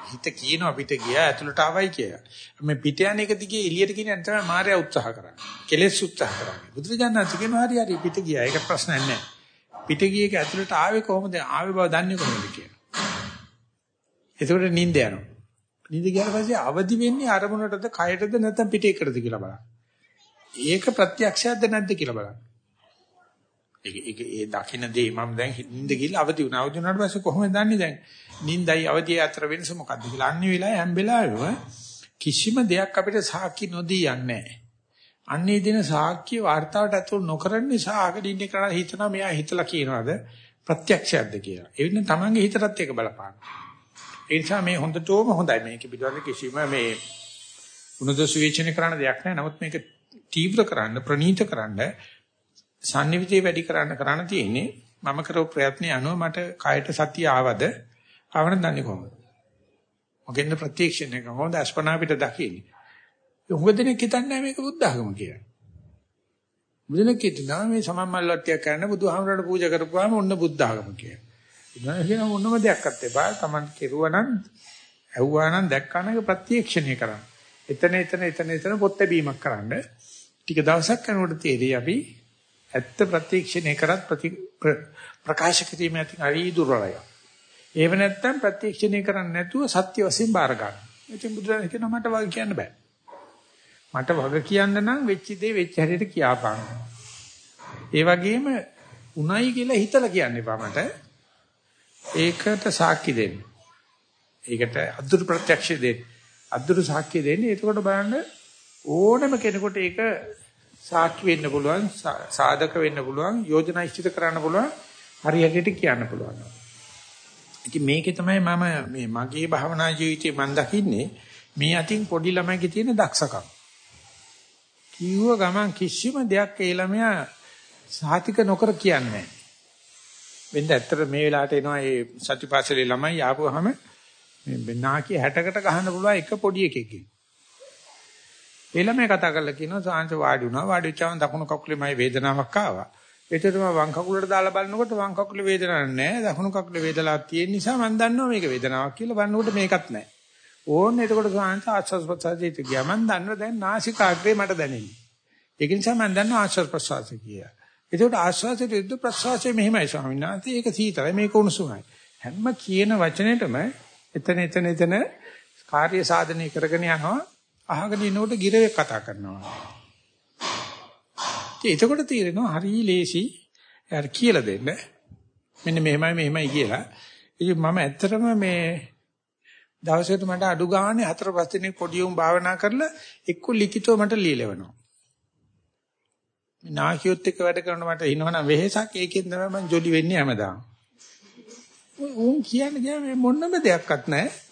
හිත කියනවා පිට ගියා ඇතුළට ආවයි කියලා. මේ පිට යන එක දිගේ එළියට කියන එක තමයි මායя උත්සාහ කරන්නේ. කෙලෙස් උත්සාහ කරන්නේ. බුදුරජාණන් කියනවා හරි හරි පිට ගියා. ඒක ප්‍රශ්නයක් නෑ. පිට ගියේක ඇතුළට ආවේ කොහොමද? ආවේ බව දන්නේ කොහොමද කියලා. ඒකට නිින්ද යනවා. නිින්ද ගියාට පස්සේ අවදි වෙන්නේ අරමුණටද, කයටද නැත්නම් පිටේකටද කියලා බලන්න. ඒක ප්‍රත්‍යක්ෂයක්ද නැද්ද කියලා බලන්න. ඒක ඒ දකින්න දේ මම දැන් නිින්ද ගිහලා අවදි වුණා. අවදි වුණාට පස්සේ කොහොමද දන්නේ දැන් නිින්දයි අවදිය අතර වෙනස මොකද්ද කියලා අන්නේ වෙලාවේ හැම වෙලාවෙම කිසිම දෙයක් අපිට සාක්ෂි නොදී යන්නේ නැහැ. අන්නේ දෙන සාක්ෂිය වார்த்தාවට ඇතුළු නොකරන නිසා ආගඩින්න කරලා හිතනවා මෙයා හිතලා කියනවාද ප්‍රත්‍යක්ෂයක්ද කියලා. ඒ වෙන තමන්ගේ හිතටත් ඒක බලපාන. ඒ නිසා මේ හොඳටම හොඳයි මේක පිටවල කිසිම මේ උනදසු විචින කරන දෙයක් නැහැ. නමුත් මේක තීව්‍ර කරන්න ප්‍රනීත කරන්න sannivedana වැඩි කරන්න කරන්න තියෙන්නේ මම කරපු ප්‍රයත්නය අනුව මට කයට සතිය ආවද ආවන දන්නේ කොහොමද? මොකෙන්ද ප්‍රත්‍යක්ෂණය කොහොමද අස්පනා පිට දකින්නේ? උඟ දෙනෙක් හිතන්නේ මේක බුද්ධ ආගම කියලා. බුදුනෙක් හිතනවා මේ සමම්මල්ලට්ටියක් කරන්න බුදුහාමරට පූජා කරපුවාම ඔන්න බුද්ධ ආගම කියලා. ඉතින් කියන මොනම දෙයක්වත් එපා. Taman කෙරුවා නම් ඇහුවා නම් දැක්කා නම් ප්‍රත්‍යක්ෂණය කරන්න. එතන එතන එතන එතන පොත් බැීමක් කරන්න. ටික දවසක් යනකොට තේරෙයි අපි ඇත්ත ප්‍රත්‍යක්ෂණය කරත් ප්‍රති ප්‍රකාශ කිරීම ඇති හරි දුර්වලයි. ඒව නැත්තම් ප්‍රත්‍යක්ෂණය කරන්නේ නැතුව සත්‍ය වශයෙන් බාර ගන්න. ඉතින් බුදුරජාණන් කියනවා මට වගේ කියන්න බෑ. මට වගේ කියන්න නම් වෙච්ච දේ වෙච්ච හැටියට කියාපාන්න. ඒ වගේම උණයි කියලා හිතලා කියන්න එපා මට. ඒකට සාක්ෂි දෙන්න. ඒකට අද්දුරු ප්‍රත්‍යක්ෂ දෙන්න. අද්දුරු සාක්ෂි දෙන්නේ. එතකොට බලන්න ඕනම කෙනෙකුට ඒක සාක්ෂි වෙන්න පුළුවන්, සාධක වෙන්න පුළුවන්, යෝජනා ඉදිරි කරන්න පුළුවන්, හරියට කියන්න පුළුවන්. ඉතින් මේකේ තමයි මම මේ මගේ භවනා ජීවිතේ මම දකින්නේ මේ අතින් පොඩි ළමයිගේ තියෙන දක්ෂකම්. කිව්ව ගමන් කිසිම දෙයක් ඒ ළමයා සාතික නොකර කියන්නේ නැහැ. වෙන්න ඇත්තට මේ වෙලාවට එනවා මේ සතිපාසලේ ළමයි ආපුවාම මේ නාකිය 60කට ගහන්න පුළුවන් එක පොඩි එකෙක්ගෙන්. ඒ ළමයා කතා කරලා කියනවා සාංශ වාඩි වුණා වාඩි වෙච්චාම දකුණු කකුලේ මයි වේදනාවක් ආවා. ඒතරම වම් කකුලට දාලා බලනකොට වම් කකුලේ වේදනාවක් නැහැ. දකුණු කකුලේ වේදනාවක් තියෙන නිසා මම දන්නවා මේක වේදනාවක් කියලා බලනකොට මේකත් නැහැ. ඕන්න එතකොට සාංශ ආස්වාස් ප්‍රසාදිත ගියා. මම දන්නවා දැන් නාසිකාග්‍රේ මට දැනෙන්නේ. ඒක නිසා මම දන්නවා ආස්වාස් ප්‍රසාද කියලා. එතකොට ආස්වාසයට විරුද්ධ ප්‍රසවාසය මෙහෙමයි ස්වාමීන් වහන්සේ. ඒක සීතලයි මේක උණුසුමයි. හැම කියන වචනෙටම එතන එතන එතන කාර්ය සාධනය කරගෙන යනවා. අහගෙන ඉන්නකොට ගිරවෙක් කතා කරනවා. ඉතින් එතකොට තේරෙනවා හරි ලේසි. යාර කියලා දෙන්න. මෙන්න මෙහෙමයි මෙහෙමයි කියලා. ඉතින් මම ඇත්තටම මේ දවසකට මට අඩු ගානේ හතර පහ දිනක් පොඩි උන් භාවනා කරලා එක්ක ලිඛිතව මට ලියලවනවා. නාකියොත් එක්ක වැඩ කරන මට ඉනවනම් වෙහෙසක් ඒකෙන් තමයි මම ජොලි වෙන්නේ හැමදාම. උන් කියන්නේ ගියා මොනම දෙයක්වත් නැහැ.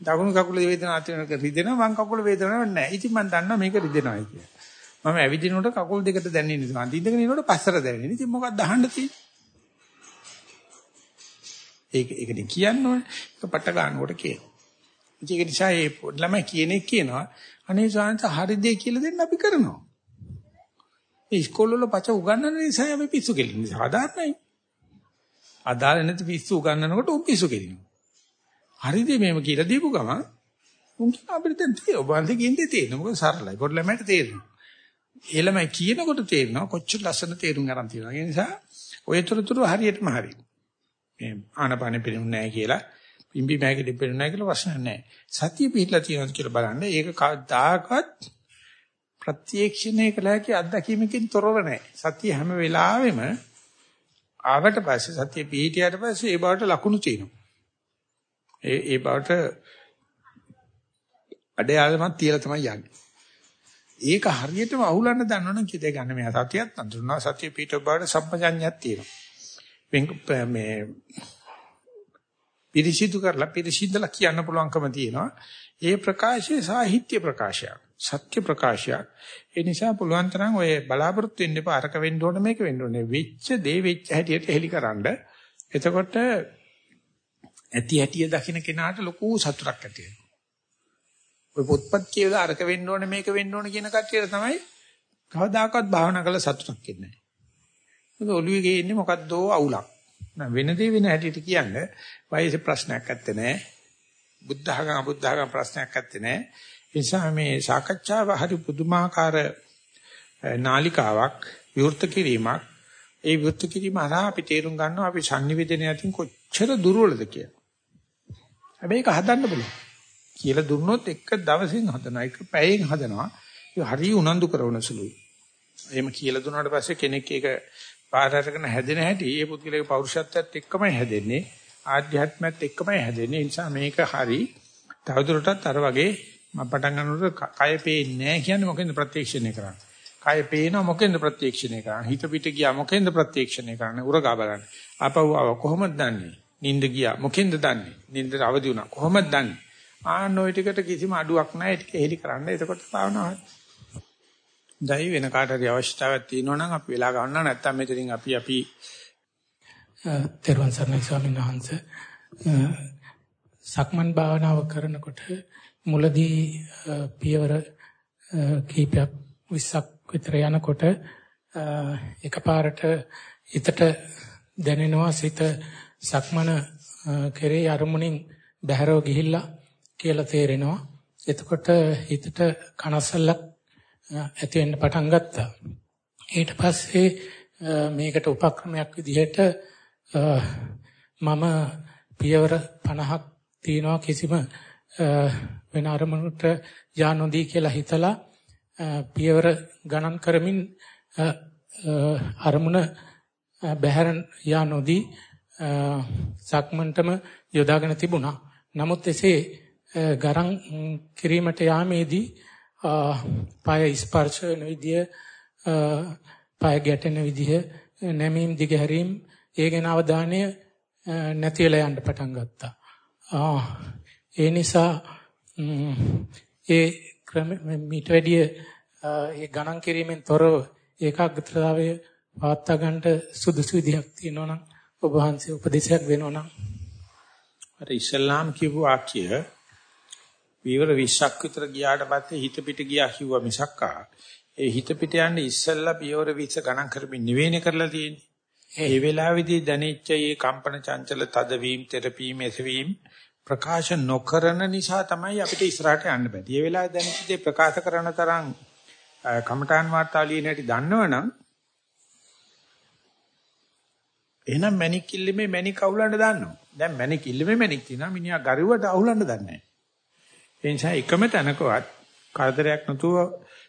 දකුණු කකුල වේදනාවක් තියෙනක රිදෙනවා වම් කකුල වේදනාවක් නැහැ. ඉතින් මම දන්නවා මේක රිදෙනවායි කියලා. මම ඇවිදිනකොට කකුල් දෙකට දැනෙන්නේ නැහැ. ඉඳගෙන ඉනකොට පස්සට දැනෙන්නේ. ඉතින් මොකක්ද අහන්න තියෙන්නේ? ඒක ඒකනේ කියන්න ඕනේ. ඒක පට ගන්නකොට කියනවා. ඒක නිසා මේ ළමයි කියන එක කියනවා. අනේ සාංශ හරි දෙය කියලා දෙන්න අපි කරනවා. මේ ඉස්කෝලේ වල පච උගන්වන නිසා අපි පිස්සු කෙලින්නේ. සාධාරණයි. අදාළ නැති පිස්සු උගන්වනකොට උන් පිස්සු කෙලිනවා. හරිද මේව කියලා දීපු ගමන් උන් කියන අපිට දැන් තේ ඔබ අන්ති කියන්නේ තේරෙනවා. මොකද සරලයි. පොඩි ළමයට තේරෙනවා. ඒ ළමයි කියනකොට තේරෙනවා කොච්චර ලස්සන තේරුම් ගන්න තියෙනවා. ඒ නිසා ඔයතරතුරු හරියටම හරි. මේ ආනපානෙ පිළිමුන්නේ නැහැ කියලා පිම්බි මෑගෙඩි පිළිමුන්නේ නැහැ කියලා ප්‍රශ්න නැහැ. සතිය පිටලා තියෙනවා කියලා බලන්න. ඒක කවදාකවත් ප්‍රත්‍යක්ෂණය කළ හැකි අත්දැකීමකින් තොරව නැහැ. සතිය හැම වෙලාවෙම ආවට පස්සේ සතිය පිහිටියට පස්සේ ඒ බවට ලකුණු තියෙනවා. ඒ ඒ බවට අඩයාලමක් තියලා තමයි යන්නේ. ඒක හරියටම අහුලන්න දන්නවනම් කිතේ ගන්න මේ සතියත් අඳුරනවා සතිය පිහිට බවට සම්පජඤ්ඤයක් තියෙනවා. මේ පිරිසිදු කරලා පිරිසිදුලා කියන්න පුළුවන්කම තියෙනවා. ඒ ප්‍රකාශය සාහිත්‍ය ප්‍රකාශයක්. සත්‍ය ප්‍රකාශයක්. ඒ නිසා පුළුවන් තරම් ඔය බලාපොරොත්තු වෙන්න එපා අරක වෙන්න ඕන මේක වෙන්න ඕනේ. වෙච්ච දේ වෙච්ච හැටියට හෙලිකරනද එතකොට ඇති හැටිය දකින්න කෙනාට ලොකු සතුටක් ඇති වෙනවා. ඔය පොත්පත් කියලා අරක වෙන්න ඕනේ මේක වෙන්න ඕනේ කියන කට්ටියට තමයි කවදාකවත් භාවනා කරලා සතුටක් එන්නේ නැහැ. මොකද ඔළුවේ ගේන්නේ මොකද්දෝ අවුලක්. නෑ වෙන දේ වෙන හැටියට කියන්නේ වයසේ ප්‍රශ්නයක් නැත්තේ නෑ. බුද්ධ ආගම බුද්ධ ආගම ප්‍රශ්නයක් නැත්තේ නෑ. නිසා මේ සාකච්ඡාව හරි පුදුමාකාර නාලිකාවක් විවෘත කිරීමක් ඒ විවෘත කිරීම හරහා අපි තේරුම් ගන්නවා අපි sannivedana යටින් කොච්චර දුර්වලද කියලා. හැබැයි ඒක හදන්න බලන්න. කියලා දුන්නොත් එක දවසින් හදනවා එක පැයෙන් හදනවා. ඒ හරි උනන්දු කරන සුළුයි. එහෙම කියලා දුන්නාට පස්සේ කෙනෙක් ඒක පාරාරගෙන හැදෙන හැටි ඒ පුද්ගලයාගේ පෞරුෂත්වයත් එක්කමයි හැදෙන්නේ. ආධ්‍යාත්මයත් එක්කමයි හැදෙන්නේ. ඒ නිසා මේක හරි තවදුරටත් අර වගේ මම පටන් ගන්නකොට කය පේන්නේ නැහැ කියන්නේ මොකෙන්ද ප්‍රත්‍යක්ෂණය කරන්නේ? කය පේනවා මොකෙන්ද ප්‍රත්‍යක්ෂණය කරන්නේ? හිත පිට ගියා මොකෙන්ද ප්‍රත්‍යක්ෂණය කරන්නේ? උරගා බලන්න. ආපහු ආව කොහොමද දන්නේ? නිින්ද ගියා මොකෙන්ද දන්නේ? නිින්දට අවදි වුණා කොහොමද දන්නේ? ආන්න ওই ටිකට කිසිම අඩුවක් නැහැ. ඒක එහෙලි කරන්න. එතකොට භාවනාව දැයි වෙන කාට හරි අවශ්‍යතාවයක් තියෙනවා නම් අපි වෙලා ගන්නවා නැත්නම් මෙතනින් අපි අපි තෙරුවන් සරණයි ස්වාමීන් වහන්සේ සක්මන් භාවනාව කරනකොට මුලදී පියවර කීපයක් 20ක් විතර යනකොට එකපාරට හිතට දැනෙනවා සිත සක්මන කෙරේ අරමුණින් බැහැරව ගිහිල්ලා කියලා තේරෙනවා. එතකොට හිතට කනස්සල්ලක් ඇති වෙන්න පටන් ගත්තා. ඊට පස්සේ මේකට උපක්‍රමයක් විදිහට මම පියවර 50ක් තියනවා කිසිම වෙන අරමුණකට යා නොදී කියලා හිතලා පියවර ගණන් කරමින් අරමුණ බහැර යා නොදී සක්මන්ටම යොදාගෙන තිබුණා. නමුත් එසේ ගරම් කිරීමට යාමේදී පාය ස්පර්ශ වෙන විදිය පාය ගැටෙන විදිය නැමීම් දිගහැරීම් ඒ ගැන අවධානය නැති වෙලා යන්න පටන් ගත්තා. ඒ නිසා ඒ ක්‍රම මීට වැඩිය ඒ ගණන් කිරීමෙන් තොරව ඒකාග්‍රතාවය පවත්වා ගන්නට සුදුසු විදිහක් තියෙනවා නම් ඔබ වහන්සේ උපදේශයක් දෙනවා නම් අර ඉස්ලාම් කියපු වාක්‍ය වීවර 20ක් විතර ගියාට පස්සේ හිත පිට ගියා කිව්වා මිසක්කා ඒ හිත පිට යන්නේ ඉස්සල්ලා පියවර 20 ගණන් කරමින් නිවේණ කරලා තියෙන්නේ. ඒ වෙලාවේදී දැනෙච්ච මේ කම්පන චංචල තදවීම තෙරපීම එසවීම ප්‍රකාශ නොකරන නිසා තමයි අපිට ඉස්සරහට යන්න බැරි. මේ වෙලාවේ දැනෙච්ච දේ ප්‍රකාශ කරන තරම් කමඨාන් වාර්තා ලියන හැටි දන්නවනම් එහෙනම් මැනික් කිල්ලමේ මැනික් අහුලන්න දාන්නවා. දැන් මැනික් කිල්ලමේ මැනික් තියෙනවා මිනිහා ගරුවට අහුලන්න දන්නේ නැහැ. ඒ නිසා එකම තැනකවත් කරදරයක් නැතුව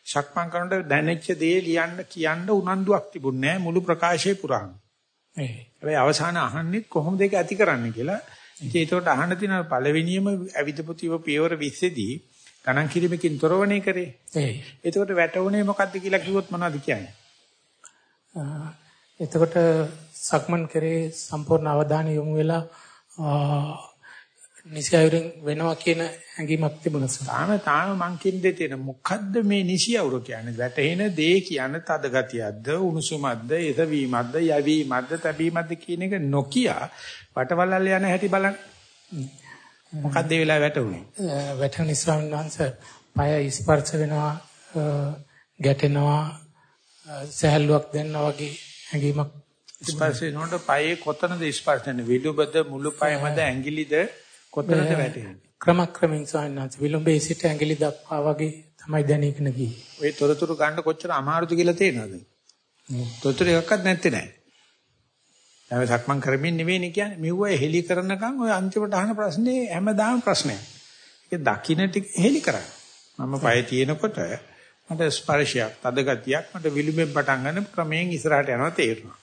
ශක්මන් කරනකොට දැනෙච්ච දේ ලියන්න කියන්න උනන්දුවක් තිබුණේ නැහැ මුළු ප්‍රකාශයේ පුරාම. ඒ හැබැයි අවසාන අහන්නේ කොහොමද ඒක ඇති කරන්නේ කියලා. ඉතින් ඒකට අහන්න තියෙන පළවෙනියම අවිදපුතිව පියවර 20 දී ගණන් කිරීමකින් තොරවනේ කරේ. ඒ. එතකොට වැටුනේ මොකද්ද කියලා කිව්වොත් මොනවද කියන්නේ? එතකොට සක්මන් කරේ සම්පූර්ණ අවධානය යොමු වෙලා නිසියවුරින් වෙනවා කියන හැඟීමක් තිබුණා සර්. තාම තාම මං කියන දෙ තියෙන මොකද්ද මේ නිසියවුර කියන්නේ? වැටෙන දේ කියන තද ගතියක්ද, උණුසුමක්ද, එසවීමක්ද, යැවීමක්ද, තැබීමක්ද කියන එක නොකිය වටවලල් යන හැටි බලන්න. මොකද්ද ඒ වෙලාවේ වැටුනේ? වැටෙන ස්වාමීන් වහන්සේ පය ස්පර්ශ වෙනවා, ගැටෙනවා, සහැල්ලුවක් දැනනවා වගේ හැඟීමක් ස්පර්ශ වෙනකොට පයේ කොතනද ස්පර්ශ වෙන්නේ? විලුඹද, මුළු පයමද, ඇඟිලිද කොතනද වැටෙන්නේ? ක්‍රමක්‍රමෙන් සාන්නත් විලුඹේ සිට ඇඟිලි දක්වා වගේ තමයි දැනීගෙන ගියේ. ඔය තොරතුරු ගන්න කොච්චර අමාරුද කියලා තේරෙනවද? තොරතුරු එකක්වත් නැත්තේ නෑ. දැන් සක්මන් කරමින් නෙවෙයිනේ කියන්නේ. මෙව්ව හෙලි කරනකම් ඔය අන්තිමට අහන ප්‍රශ්නේ හැමදාම ප්‍රශ්නයක්. ඒක දකින්න ටික හෙලි කරන්න. මම පය තියෙනකොට මට ස්පර්ශයක්, තද ගතියක් මට විලුඹෙන් පටන් ගන්න ක්‍රමයෙන් ඉස්සරහට යනවා තේරෙනවා.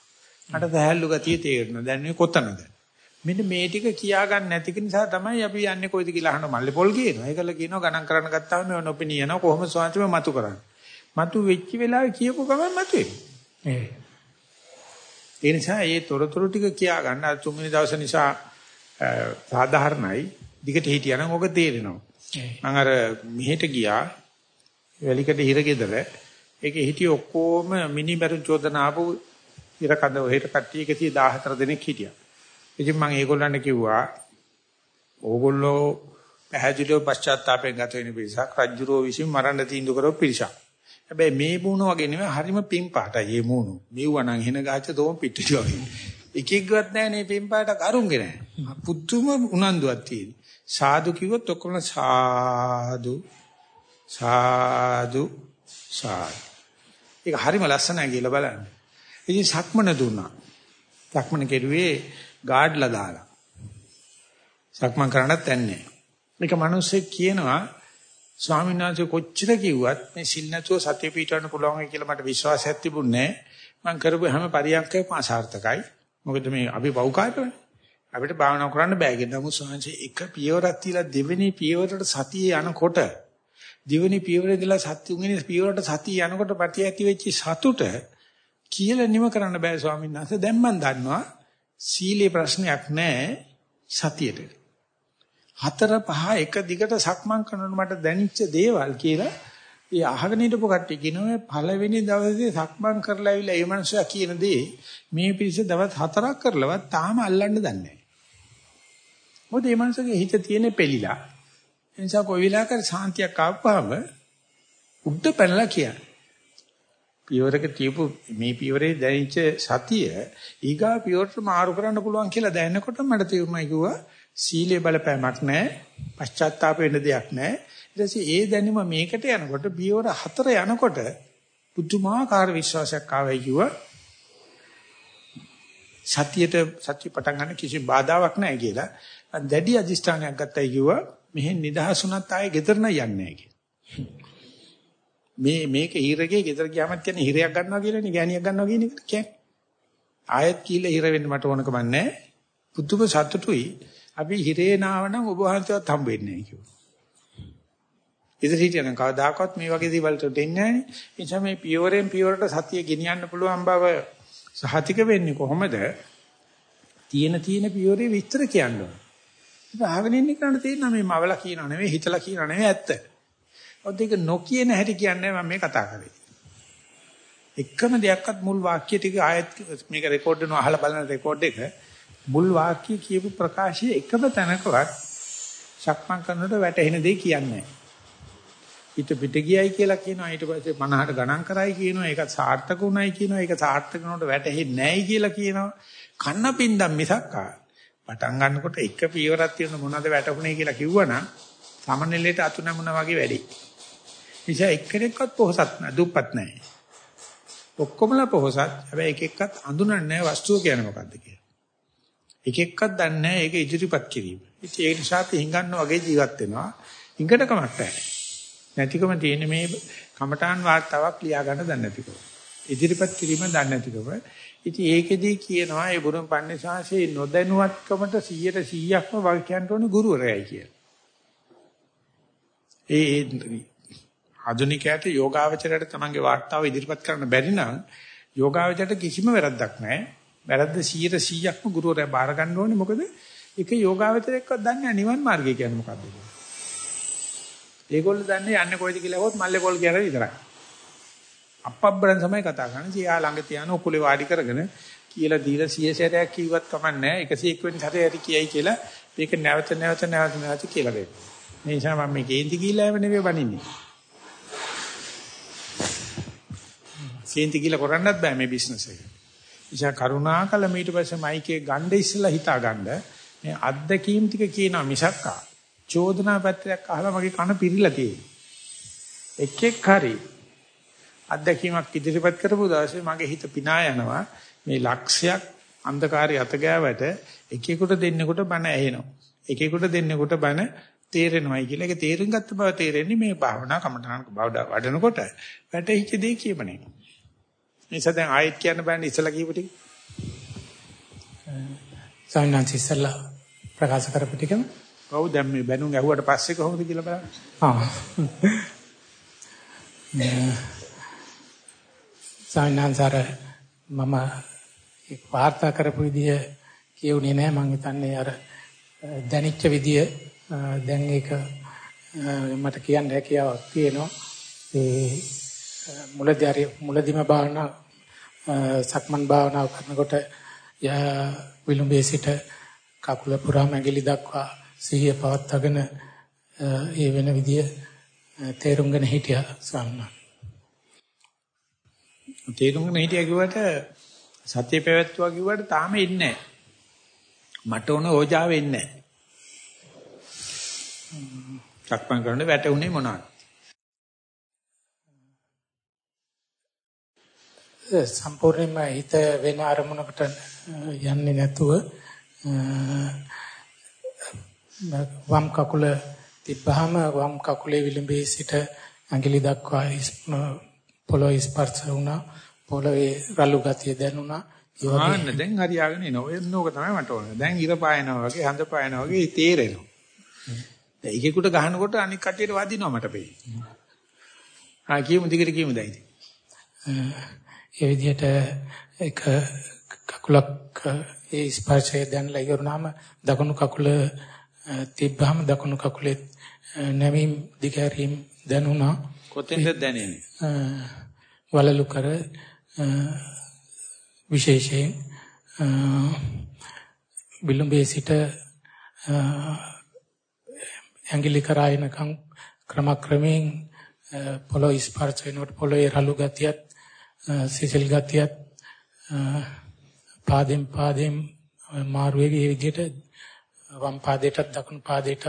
මට සහැල්ලු ගතිය තේරෙනවා. දැන් මේ කොතනද? මෙන්න මේ ටික කියා ගන්න නැති නිසා තමයි අපි යන්නේ කොයිද කියලා අහන මල්ලේ පොල් කියනවා. ඒකල කියනවා ගණන් කරන්න ගත්තාම මේ නොපෙනී යනවා කොහොම ස්වාංශම මතු කරන්නේ. මතු වෙච්ච වෙලාවේ කියපු ගමන් මතු වෙනවා. ඒ නිසා මේ තොරතුරු ටික කියා ගන්න අර තුන්වෙනි දවස නිසා සාධාරණයි. දිගට හිටියනම් ඔක තේරෙනවා. මම අර මෙහෙට ගියා වැලිකඩ හිරගෙදර ඒකේ හිටිය ඔක්කොම මිනි බැරුම් චෝදන ආපු ඉර කඳ ඔහෙට කට්ටිය 114 දෙනෙක් හිටියා. ඉතින් මම ඒගොල්ලන්ට කිව්වා ඕගොල්ලෝ පැහැදිලිව පශ්චාත්තාපයෙන් ගත වෙන පිරිසක් රජ්ජුරෝ විසින් මරන්න තීන්දුව කරපු පිරිසක්. හැබැයි මේ මූණ වගේ නෙමෙයි හරිම පින් පාටයි මේ මූණ. මෙව්වා නම් හින ගාච්ච තෝම පිටටි වගේ. එකෙක්වත් නැහැ නේ පින් පාට කරුන්ගේ නැහැ. පුදුම උනන්දුවක් තියෙන. සාදු කිව්වොත් ඔක්කොම සාදු සාදු සාදු. ඒක හරිම ලස්සනයි කියලා බලන්න. ඉතින් සක්මන දුන්නා. සක්මන කෙරුවේ ගාඩ්ලා දාලා. සක්මන් කරන්නත් යන්නේ. මේක මිනිස්සෙක් කියනවා ස්වාමීන් වහන්සේ කොච්චර කිව්වත් මේ සිල් නැතුව සතිය පිටවන්න පුළුවන් කියලා මට විශ්වාසයක් තිබුණේ නැහැ. මම කරපු හැම පරියන්කයක්ම අසාර්ථකයි. මොකද මේ අපි වෞකාරකනේ. අපිට භාවනා කරන්න බෑ කියන නමුත් ස්වාමීන් එක පියවරක් තියලා දෙවෙනි පියවරට සතිය යනකොට දෙවෙනි පියවරේ ඉඳලා සති තුන්වෙනි පියවරට සතිය යනකොට පැටි ඇති වෙච්ච සතුට කියලා නිම කරන්න බෑ ස්වාමීන් වහන්සේ. දැන් මම දන්නවා සීලේ ප්‍රශ්නයක් නැහැ සතියට. හතර පහ එක දිගට සක්මන් කරනකොට මට දැනෙච්ච දේවල් කියලා ඒ අහගෙන හිටපු කට්ටිය කියනවා පළවෙනි දවසේ සක්මන් කරලා ඇවිල්ලා ඒ මනුස්සයා කියන දේ මේ පිරිස දවස් හතරක් කරලවත් තාම අල්ලන්න දන්නේ නැහැ. මොකද මේ මනුස්සගේ හිත තියෙන පෙලිලා. ඒ නිසා කොයි වෙලාවකරි සාන්තියක් ආවම උඩ පැනලා කියන්නේ. පියවරක තියපු මේ පියවරේ දැනිච්ච සතිය ඊගා පියවරට මාරු කරන්න පුළුවන් කියලා දැනනකොට මට තේරුණා කිව්වා සීලේ බලපෑමක් නැහැ පශ්චාත්තාප වෙන්න දෙයක් නැහැ ඊට පස්සේ ඒ දැනුම මේකට යනකොට පියවර හතර යනකොට පුදුමාකාර විශ්වාසයක් ආවයි කිව්වා. සතියට සත්‍ය පටන් ගන්න කිසි බාධාවක් නැහැ කියලා. දැඩි අදිෂ්ඨානයක් ගත්තයි කිව්වා. මෙහෙන් නිදහසුණත් ආයේ ගෙදර නෑ යන්නේ නැහැ කියලා. මේ මේක හීරගේ ගෙදර ගියාම කියන්නේ හිරයක් ගන්නවා කියලානේ ගෑණියක් ගන්නවා කියන එකට කියන්නේ. ආයෙත් කීලා හිර වෙන්න මට ඕනකම නැහැ. පුදුම සතුටුයි. අපි හිරේ නාවනම් ඔබ වහන්සේවත් හම්බ වෙන්නේ නැහැ කිව්වා. ඉතින් හිටියනම් කවදාකවත් මේ වගේ දේවල් වලට දෙන්නේ නැහැ නේ. ඒ නිසා මේ පියවරෙන් පියවරට සතිය ගෙනියන්න පුළුවන් බව සහතික වෙන්නේ කොහොමද? තියෙන තියෙන පියවරේ විස්තර කියන්න ඕන. ඉතින් අහගෙන ඉන්න කෙනාට තේරෙනවා මේ මවලා කියනවා නෙවෙයි හිතලා කියනවා නෙවෙයි ඇත්ත. ඔත් ඒක නොකියන හැටි කියන්නේ මම මේ කතා කරේ. එකම දෙයක්වත් මුල් වාක්‍ය ටික ආයෙත් මේක රෙකෝඩ් කරනවා අහලා බලන රෙකෝඩ් එක මුල් වාක්‍ය කියපු ප්‍රකාශයේ එකම තැනකවත් සක්මන් කරනකොට වැටහෙන දේ කියන්නේ නැහැ. ඊට පිට ගියයි කියලා කියනවා ඊට පස්සේ 50ට ගණන් කරයි කියනවා ඒක සාර්ථක උනායි කියනවා ඒක සාර්ථක වෙනකොට වැටහෙන්නේ නැහැයි කියලා කියනවා කන්න පින්දම් මිසක් පටන් ගන්නකොට එක පියවරක් තියෙන මොනවද වැටුනේ කියලා කිව්වනම් සමනලෙට අතු නැමුණා වගේ වැඩි. නිසා එක්කෙනෙක්වත් පොහසත් නැහැ දුප්පත් නැහැ. ඔක්කොමලා පොහසත් හැබැයි එක එක්කත් අඳුනන්නේ නැහැ වස්තුව කියන්නේ මොකද්ද කියලා. එක එක්කත් දන්නේ නැහැ ඒක ඉදිරිපත් කිරීම. ඉතින් ඒ නිසා අපි හිඟන්න වගේ ජීවත් වෙනවා. හිඟට කමක් නැහැ. නැතිකම තියෙන්නේ මේ කමඨාන් වාර්තාවක් ලියා ගන්න දන්නේ නැතිකම. ඉදිරිපත් කිරීම දන්නේ නැතිකම. ඉතින් ඒකෙදී කියනවා ඒ බුදුන් පන්නේ ශාසයේ නොදැනුවත්කමට 100ට 100ක්ම වග කියන්න ඕනේ ගුරුවරයයි කියලා. ඒ ආධුනිකයට යෝගාවචරයට තමන්ගේ වාර්තාව ඉදිරිපත් කරන්න බැරි නම් යෝගාවචරයට කිසිම වැරද්දක් නැහැ. වැරද්ද 100ට 100ක්ම ගුරුවරයා බාර ගන්න ඕනේ. මොකද ඒක යෝගාවචරයක්වත් දන්නේ නැහැ නිවන් මාර්ගය කියන්නේ මොකක්ද කියලා. ඒගොල්ලෝ දන්නේ යන්නේ කොයිද කියලා හොත් මල්ලේ කොල් කියන විතරයි. අප්පබ්බරන් තමයි කතා කරන්නේ. සියා ළඟ තියාන උකුලේ වාඩි කරගෙන කියලා දීලා සිය සැරයක් කිව්වත් කමන්නේ 101 වෙනි සැරේ හරි කියයි කියලා මේක නැවත නැවත නැවත නැවත කියලා දෙන්න. මේ නිසා මම මේ කේන්ති කියලා එව නෙවෙයි බනින්නේ. කේන්ති කියලා කරන්නත් බෑ මේ බිස්නස් එක. නිසා කරුණාකල ඊට පස්සේ මයිකේ ගන්න ඉස්සලා හිතා ගන්න මේ අත්දැකීම් ටික කියනවා මිසක්කා චෝදනා පත්‍රයක් අහලා මගේ කන පිරිලා තියෙනවා. එක් එක් හරි අත්දැකීමක් ඉදිරිපත් කරපු දවසේ මගේ හිත පිනා යනවා. මේ ලක්ෂයක් අන්ධකාරය අත ගෑවට එකෙකුට දෙන්නෙකුට බන ඇහෙනවා. එකෙකුට දෙන්නෙකුට බන තේරෙනවයි කියලා. ඒක තේරුම් ගත්ත බව තේරෙන්නේ මේ භාවනා කමඨානක බව වඩනකොට වැටහිච්ච දේ කියපනේ. නිසා දැන් ආයෙත් කියන්න බෑනේ ඉස්සලා කියපු ටික. සයන්නාන්ස ඉස්සලා ප්‍රකාශ කරපු ටිකම ඔව් දැන් මේ බැනුම් ඇහුවට පස්සේ කොහොමද කියලා බලන්න. ආ. සායනාන්සාර මම එක් වාර්තා කරපු විදිය කියුනේ නෑ මං හිතන්නේ අර දැනිච්ච විදිය දැන් ඒක මට කියන්න හැකියාවක් තියෙනවා. ඒ මුලදී හරි මුලදීම භාවනා සක්මන් භාවනාව කරනකොට විලුඹේ සිට කකුල පුරා මැගිලි දක්වා සිහිය පවත්වාගෙන ඒ වෙන විදිය තේරුම් ගන්න හිටියා ස්වාමීන් තේරුම් ගන්න හිටියා කිව්වට සත්‍ය පැවැත්තුවා කිව්වට තාම එන්නේ නැහැ. මට ඕන ඕජාව එන්නේ නැහැ. සක්මන් කරනකොට වැටුනේ මොනවද? සම්පූර්ණයෙන්ම හිත වෙන අරමුණකට යන්නේ නැතුව වම් කකුල තිබ්බහම වම් කකුලේ විලුඹේ සිට ඇඟිලි දක්වා පොළොවේ ස්පර්ශ වුණා. පොළොවේ රළු ගතිය දැනුණා. ආන්න දැන් හරියාගෙන එනවා. ඔය නෝක තමයි මට ඕනේ. දැන් ඉර පායනවා වගේ හඳ පායනවා වගේ තේරෙනවා. දැන් එකෙකුට ගහනකොට අනික් කටියට වදිනවා මට පෙයි ආ කියමු දිගට කියමු දැන් ඒ විදිහට එක කකුලක් ඒ ස්පර්ශය දැනලා ඉවරනම දකුණු කකුල තිබ්බහම දකුණු කකුලේ නැවීම් දිගහැරීම් දැනුණා. කොතෙන්ද දැනෙන්නේ? වලලු කර විශේෂයෙන් විලුඹේ සිට ඇඟිලි කරා එනකම් ක්‍රමක්‍රමයෙන් පොළොව ස්පර්ශ වෙනකොට පොළොවේ රළු ගතියත් සිසිල් ගතියත් පාදෙන් පාදෙන් මාරු වෙගේ විදිහට වම් පාදයටත් දකුණු පාදයටත්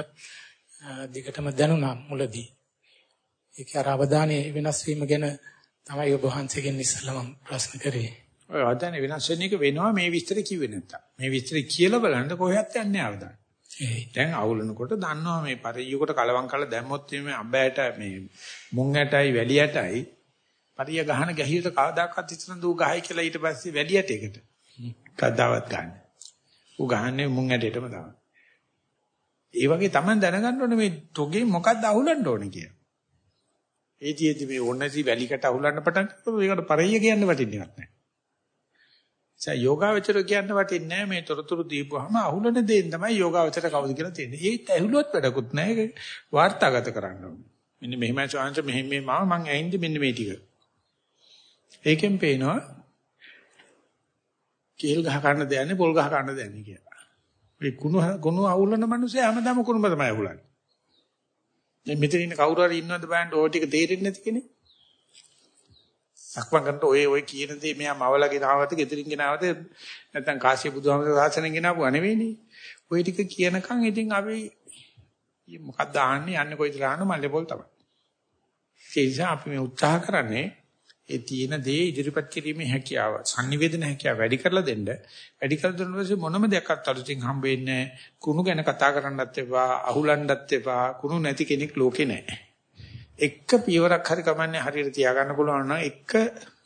දිගටම දැනුණා මුලදී. ඒක අර අවධානයේ වෙනස් වීම ගැන තමයි ඔබ වහන්සේගෙන් ඉස්සෙල්ලා මම ප්‍රශ්න කරේ. ඔය අවධානය වෙනස් වෙන එක වෙනවා මේ විස්තර කිව්වේ නැත්තම්. මේ විස්තර කියලා බලන්න කොහෙවත් යන්නේ අවධානය. දැන් අවුලනකොට දන්නවා මේ පරියයකට කලවම් කරලා දැම්මොත් මේ අඹයට මේ මුං ඇටයි වැලි ඇටයි පරිය ගහන ගැහියට කවදාකවත් ඉතන දූ ගහයි කියලා ඊට පස්සේ වැලි ඇටයකට කද්දාවත් ගන්න. ඌ ගහන්නේ මුං ඇටයටම තමයි. ඒ වගේ Taman දැනගන්න ඕනේ මේ තොගේ මොකද්ද අහුලන්න ඕනේ කියලා. ඒතියෙදි මේ ඕනෑසි වැලිකට අහුලන්න පටන් ගත්තොත් ඒකට පරිය කියන්න වටින්නේ නැහැ. ඒ යෝගාවචර කියන්න වටින්නේ නැහැ මේ තොරතුරු දීපුවාම අහුලන දේෙන් තමයි යෝගාවචර කවුද කියලා තියෙන්නේ. ඒත් ඇහුලුවත් වැඩකුත් නැහැ. ඒක වාර්තාගත කරන්න ඕනේ. මෙන්න මෙහෙමයි සාංශ මෙහෙම මේ මාව මං ඇහින්ද මෙන්න මේ ටික. ඒකෙන් පේනවා කේල් ගහ ගන්න දෙන්නේ පොල් ගහ ගන්න දෙන්නේ කියලා. මේ කුණු කුණු අහුලන මිනිස්සු හැමදාම කුණුම තමයි අහුලන්නේ. දැන් මෙතන ඉන්න කවුරු හරි ඉන්නවද බලන්න ඕ ටික තේරෙන්නේ නැති කෙනෙක්? සක්මන් කරනකොට ඔය ඔය කියන දේ මෙයා මවලගේ නාවත ගෙදරින් ගෙනාවද නැත්නම් කාශ්‍යප බුදුහාමර සාසනෙන් ගෙනාවුවා නෙවෙයිනේ. ඔය ටික කියනකම් ඉතින් අපි මොකක්ද ආන්නේ යන්නේ කොයිද ලාන්න මල්ලේ පොල් තමයි. ඒ නිසා අපි මේ උත්සාහ කරන්නේ ඒ තියෙන දේ ඉදිරිපත් කිරීමේ හැකියාව, sannivedana හැකියාව වැඩි කරලා දෙන්න. වැඩි කරලා දුන්න පස්සේ මොනම දෙයක්වත් අලුතින් හම්බ වෙන්නේ නැහැ. කුණු ගැන කතා කරන්නත් එපා, අහුලන්නත් එපා. කුණු නැති කෙනෙක් ලෝකේ නැහැ. එක පියවරක් හරි කමන්නේ හරියට තියාගන්න පුළුවන් නම් එක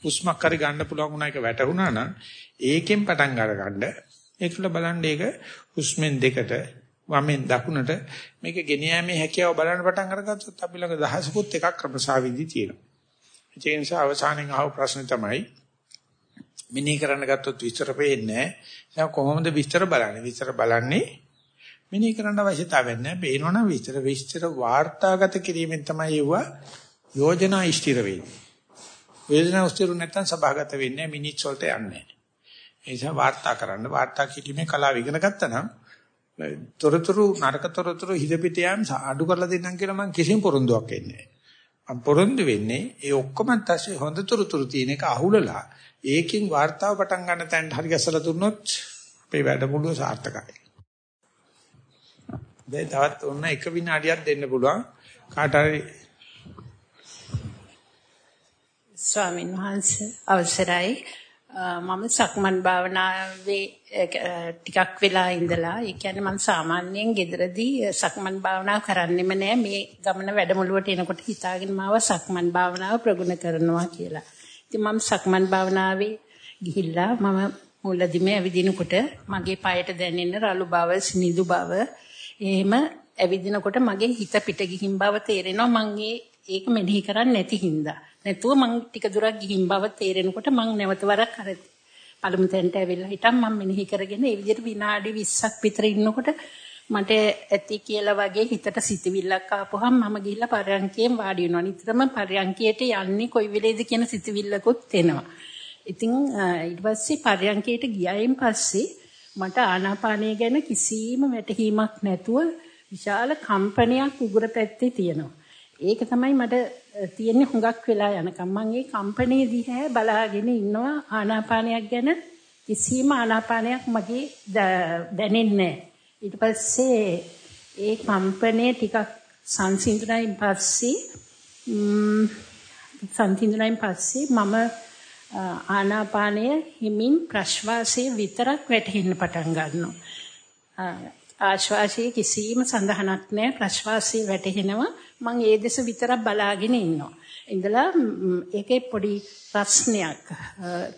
හුස්මක් හරි ගන්න පුළුවන් වුණා එක වැටුණා නම් ඒකෙන් පටන් අරගන්න ඒකල බලන්න ඒක හුස්මෙන් දෙකට වමෙන් දකුණට මේක ගෙන යෑමේ හැකියාව බලන්න පටන් අරගත්තොත් අපි ළඟ දහසකුත් එකක් ක්‍රමසාවිදි තියෙනවා. ඒ නිසා අවසානයේ අහව ප්‍රශ්නේ තමයි මිනී කරන්න ගත්තොත් විස්තර පේන්නේ නැහැ. කොහොමද විස්තර බලන්නේ? විස්තර බලන්නේ මෙනෙහි කරන්න අවශ්‍යතාවයක් නැහැ. පේනවනම් විස්තර විස්තර වාර්තාගත කිරීමෙන් තමයි ඒව යෝජනා ඉෂ්ටිර වෙන්නේ. යෝජනා ඉෂ්ටිරු නැත්නම් සභාගත වෙන්නේ මිනිත්ස් වලට යන්නේ. ඒ නිසා වාර්තා කරන්න වාර්තා කිරීමේ කලාව ඉගෙන ගත්තා නම් තොරතුරු නරක තොරතුරු හිතපිට යම් අඩු කරලා දෙන්නම් කියලා මම කිසිම පොරොන්දුවක් එන්නේ නැහැ. මම පොරොන්දු වෙන්නේ ඒ ඔක්කොම තස්සේ හොඳ තොරතුරු තියෙන එක අහුලලා ඒකෙන් වාර්තාව පටන් ගන්න තැනට හරි ගැසලා දුන්නොත් අපේ වැඩමුළුව සාර්ථකයි. දැන් තවත් ඔන්න එක විනාඩියක් දෙන්න පුළුවන් කාට හරි ස්වාමීන් වහන්සේ අවසරයි මම සක්මන් භාවනාවේ ටිකක් වෙලා ඉඳලා ඒ කියන්නේ මම සාමාන්‍යයෙන් ගෙදරදී සක්මන් භාවනාව කරන්නෙම නෑ මේ ගමන වැඩමුළුවට එනකොට හිතාගෙන මාව සක්මන් භාවනාව ප්‍රගුණ කරනවා කියලා. ඉතින් මම සක්මන් භාවනාවේ ගිහිල්ලා මම මුලදිම ඇවිදිනකොට මගේ පායට දැනෙන රළු බව, සිනිඳු බව එහෙම ඇවිදිනකොට මගේ හිත පිට ගිහින් බව තේරෙනවා මං ඒක මෙනෙහි කරන්නේ නැති හින්දා. නැතුව මං ටික දුරක් ගිහින් බව තේරෙනකොට මං නැවත වරක් අර පළමු තැනට ඇවිල්ලා හිටම් මම මෙනෙහි කරගෙන ඒ විදිහට විනාඩි 20ක් විතර ඉන්නකොට මට ඇති කියලා වගේ හිතට සිතවිල්ලක් ආපුවහම මම ගිහිල්ලා පරයන්කයෙන් වාඩි වෙනවා. නිතරම පරයන්කයට යන්නේ කොයි වෙලේද කියන සිතවිල්ලකුත් එනවා. ඉතින් ඊට පස්සේ පරයන්කයට ගියායින් පස්සේ මට ආනාපානය ගැන කිසිම වැටහීමක් නැතුව විශාල කම්පනයක් උගුර පැත්තේ තියෙනවා. ඒක තමයි මට තියෙන්නේ හුඟක් වෙලා යනකම්. මම ඒ කම්පනයේ දිහා බලාගෙන ඉන්නවා ආනාපානයක් ගැන කිසිම ආනාපානයක් මගේ දැනෙන්නේ ඊට පස්සේ ඒ කම්පනයේ ටිකක් සංසිඳුණයින් පස්සේ සංසිඳුණයින් පස්සේ මම ආනාපානය හිමින් ප්‍රශ්වාසයේ විතරක් වැටෙන්න පටන් ගන්නවා. ආශ්වාසයේ කිසිම සඳහනක් නැහැ ප්‍රශ්වාසයේ වැටෙනවා මම ඒ දෙස විතරක් බලාගෙන ඉන්නවා. ඉඳලා ඒකේ පොඩි ප්‍රශ්නයක්